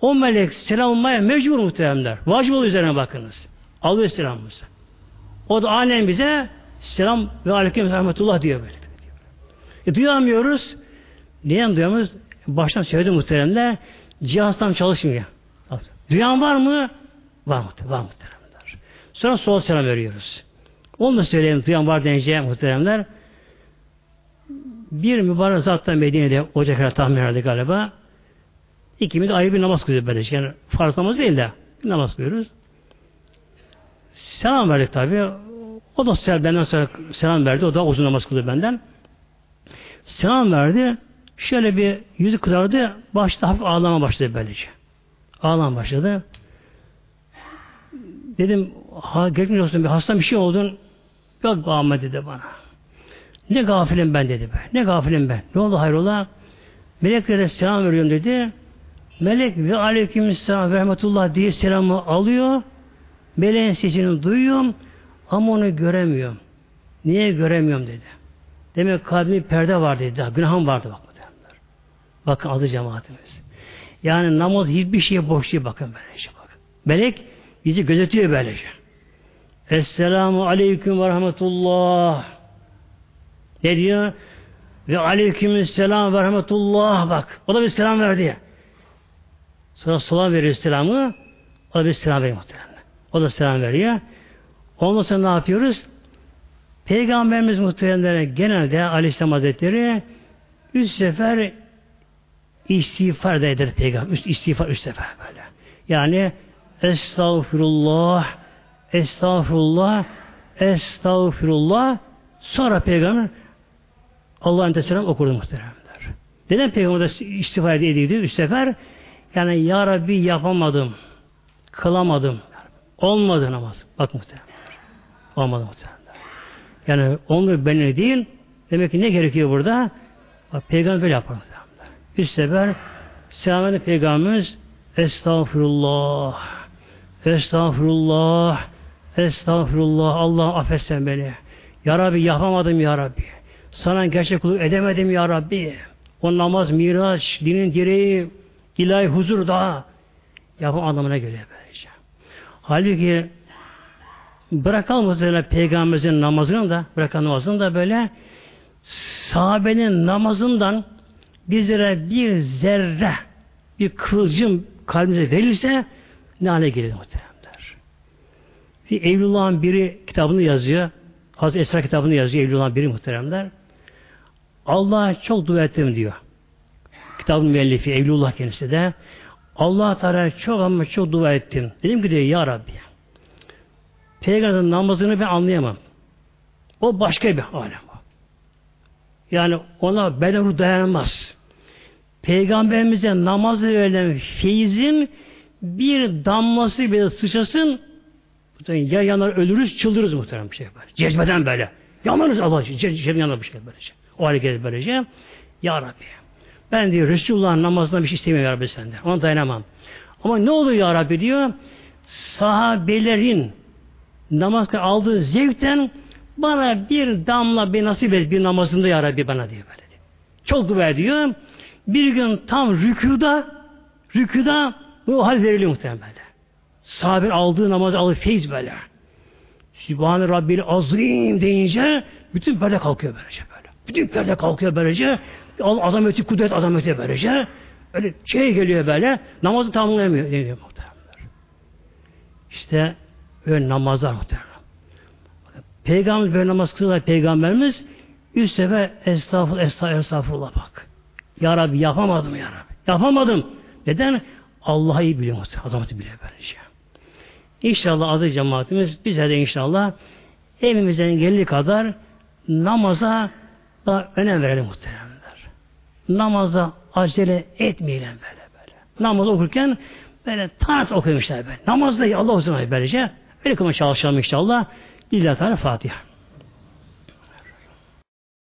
O melek selam olmaya mecbur muhteremler. Vacip oluyor üzerine bakınız. Alıyor selamımızı. O da annem bize selam ve aleyküm rahmetullah diyor böyle. E, duyamıyoruz. Niye duyamıyoruz? Baştan söyledim muhteremler. Cihaz tam çalışmıyor. Duyan var mı? Var mı? Var muhteremler. Sonra sol selam veriyoruz. Onu da söyleyeyim. Duyan var deneyeceğim muhteremler. Bir mübarek zattan Medine'de Ocak ayı tahmin herhalde galiba. İkimiz ayrı bir namaz kılıyoruz böylece. Yani farz namaz değil de namaz kılıyoruz. Selam verdik tabi. O da selam, benden sonra selam verdi. O da uzun namaz kıldı benden. Selam verdi. Şöyle bir yüzü kızardı. Başta hafif ağlama başladı böylece. Ağlama başladı. Dedim ha, geçmiş olsun bir hasta bir şey oldun. Yok Ahmet dedi bana. Ne gafilim ben dedi be. Ne gafilim ben. Ne oldu hayrola? Meleklere selam veriyorum dedi. Melek ve aleykümselam ve rahmetullah diye selamı alıyor. Meleğin sesini duyuyorum ama onu göremiyorum. Niye göremiyorum dedi. Demek kalbimde perde var dedi. Günahım vardı bak. Bakın adı cemaatimiz. Yani namaz hiçbir şeye boş değil bakın böylece bak. Melek bizi gözetiyor böylece. Esselamu aleyküm ve rahmetullah. Ne diyor? Ve aleykümselam ve rahmetullah bak. O da bir selam verdi. Sonra selam veriyor selamı. O da bir selam veriyor muhtemelen. O da selam veriyor. Ondan sonra ne yapıyoruz? Peygamberimiz muhtemelen genelde Aleyhisselam Hazretleri üç sefer istiğfar da eder peygamber. Üst, istiğfar üç sefer böyle. Yani Estağfurullah Estağfurullah Estağfurullah sonra peygamber Allah'ın teselam okurdu muhteremler. Neden peygamber istiğfar ediyordu üç sefer? Yani Ya Rabbi yapamadım. Kılamadım. Olmadı namaz. Bak muhteremler. Olmadı muhteremler. Yani onları benimle değil. Demek ki ne gerekiyor burada? Bak, peygamber böyle yapar muhteremler. Üç sefer Selamet Peygamberimiz Estağfurullah Estağfurullah Estağfurullah Allah affetsen beni. Ya Rabbi yapamadım Ya Rabbi. Sana gerçek kulluk edemedim Ya Rabbi. O namaz, miraç, dinin direği, ilahi huzur daha yapım anlamına geliyor böylece. Halbuki bırakalım mesela peygamberimizin namazını da bırakan namazını da böyle sahabenin namazından bizlere bir zerre bir kılıcım kalbimize verilse ne hale gelir muhteremler. Evlullah'ın biri kitabını yazıyor. Hazreti Esra kitabını yazıyor Evlullah'ın biri muhteremler. Allah'a çok dua ettim diyor. Kitabın müellifi Evlullah kendisi de Allah Teala çok ama çok dua ettim. Dedim ki diyor ya Rabbi Peygamberin namazını ben anlayamam. O başka bir alem. Yani ona beden dayanmaz. Peygamberimize namazı verilen feyizin bir damlası bir sıçrasın ya yanar ölürüz çıldırırız muhterem bir şey böyle. Cezbeden böyle. Yanarız Allah için. Cezbeden yanar bir şey böylece. O hale gelir böylece. Ya Rabbi. Ben diyor Resulullah'ın namazına bir şey istemiyorum ya Rabbi senden. Ona dayanamam. Ama ne oluyor ya Rabbi diyor. Sahabelerin namaz aldığı zevkten bana bir damla bir nasip et bir namazında ya Rabbi bana diyor böyle. Çok dua ediyor. Bir gün tam rükuda rükuda bu hal veriliyor muhtemelen böyle. Sahabe aldığı namaz aldığı feyz böyle. Sübhane Rabbil Azim deyince bütün perde kalkıyor böylece böyle. Bütün perde kalkıyor böylece. Azameti, kudret azameti böylece. Öyle şey geliyor böyle. Namazı tamamlayamıyor. Diyor muhtemelen. İşte böyle namazlar muhtemelen. Peygamber böyle namaz kılıyor Peygamberimiz üç sefer estağfurullah, estağfurullah, estağfurullah bak. Ya Rabbi yapamadım ya Rabbi. Yapamadım. Neden? Allah'ı iyi biliyor muhtemelen. Azameti biliyor böylece. İnşallah aziz cemaatimiz bize de inşallah evimizden geldiği kadar namaza da önem verelim muhteremler. Namaza acele etmeyelim böyle böyle. Namaz okurken böyle tanrı okuyormuşlar böyle. Namazda Allah olsun böylece. Öyle kılma çalışalım inşallah. Lillahi Teala Fatiha.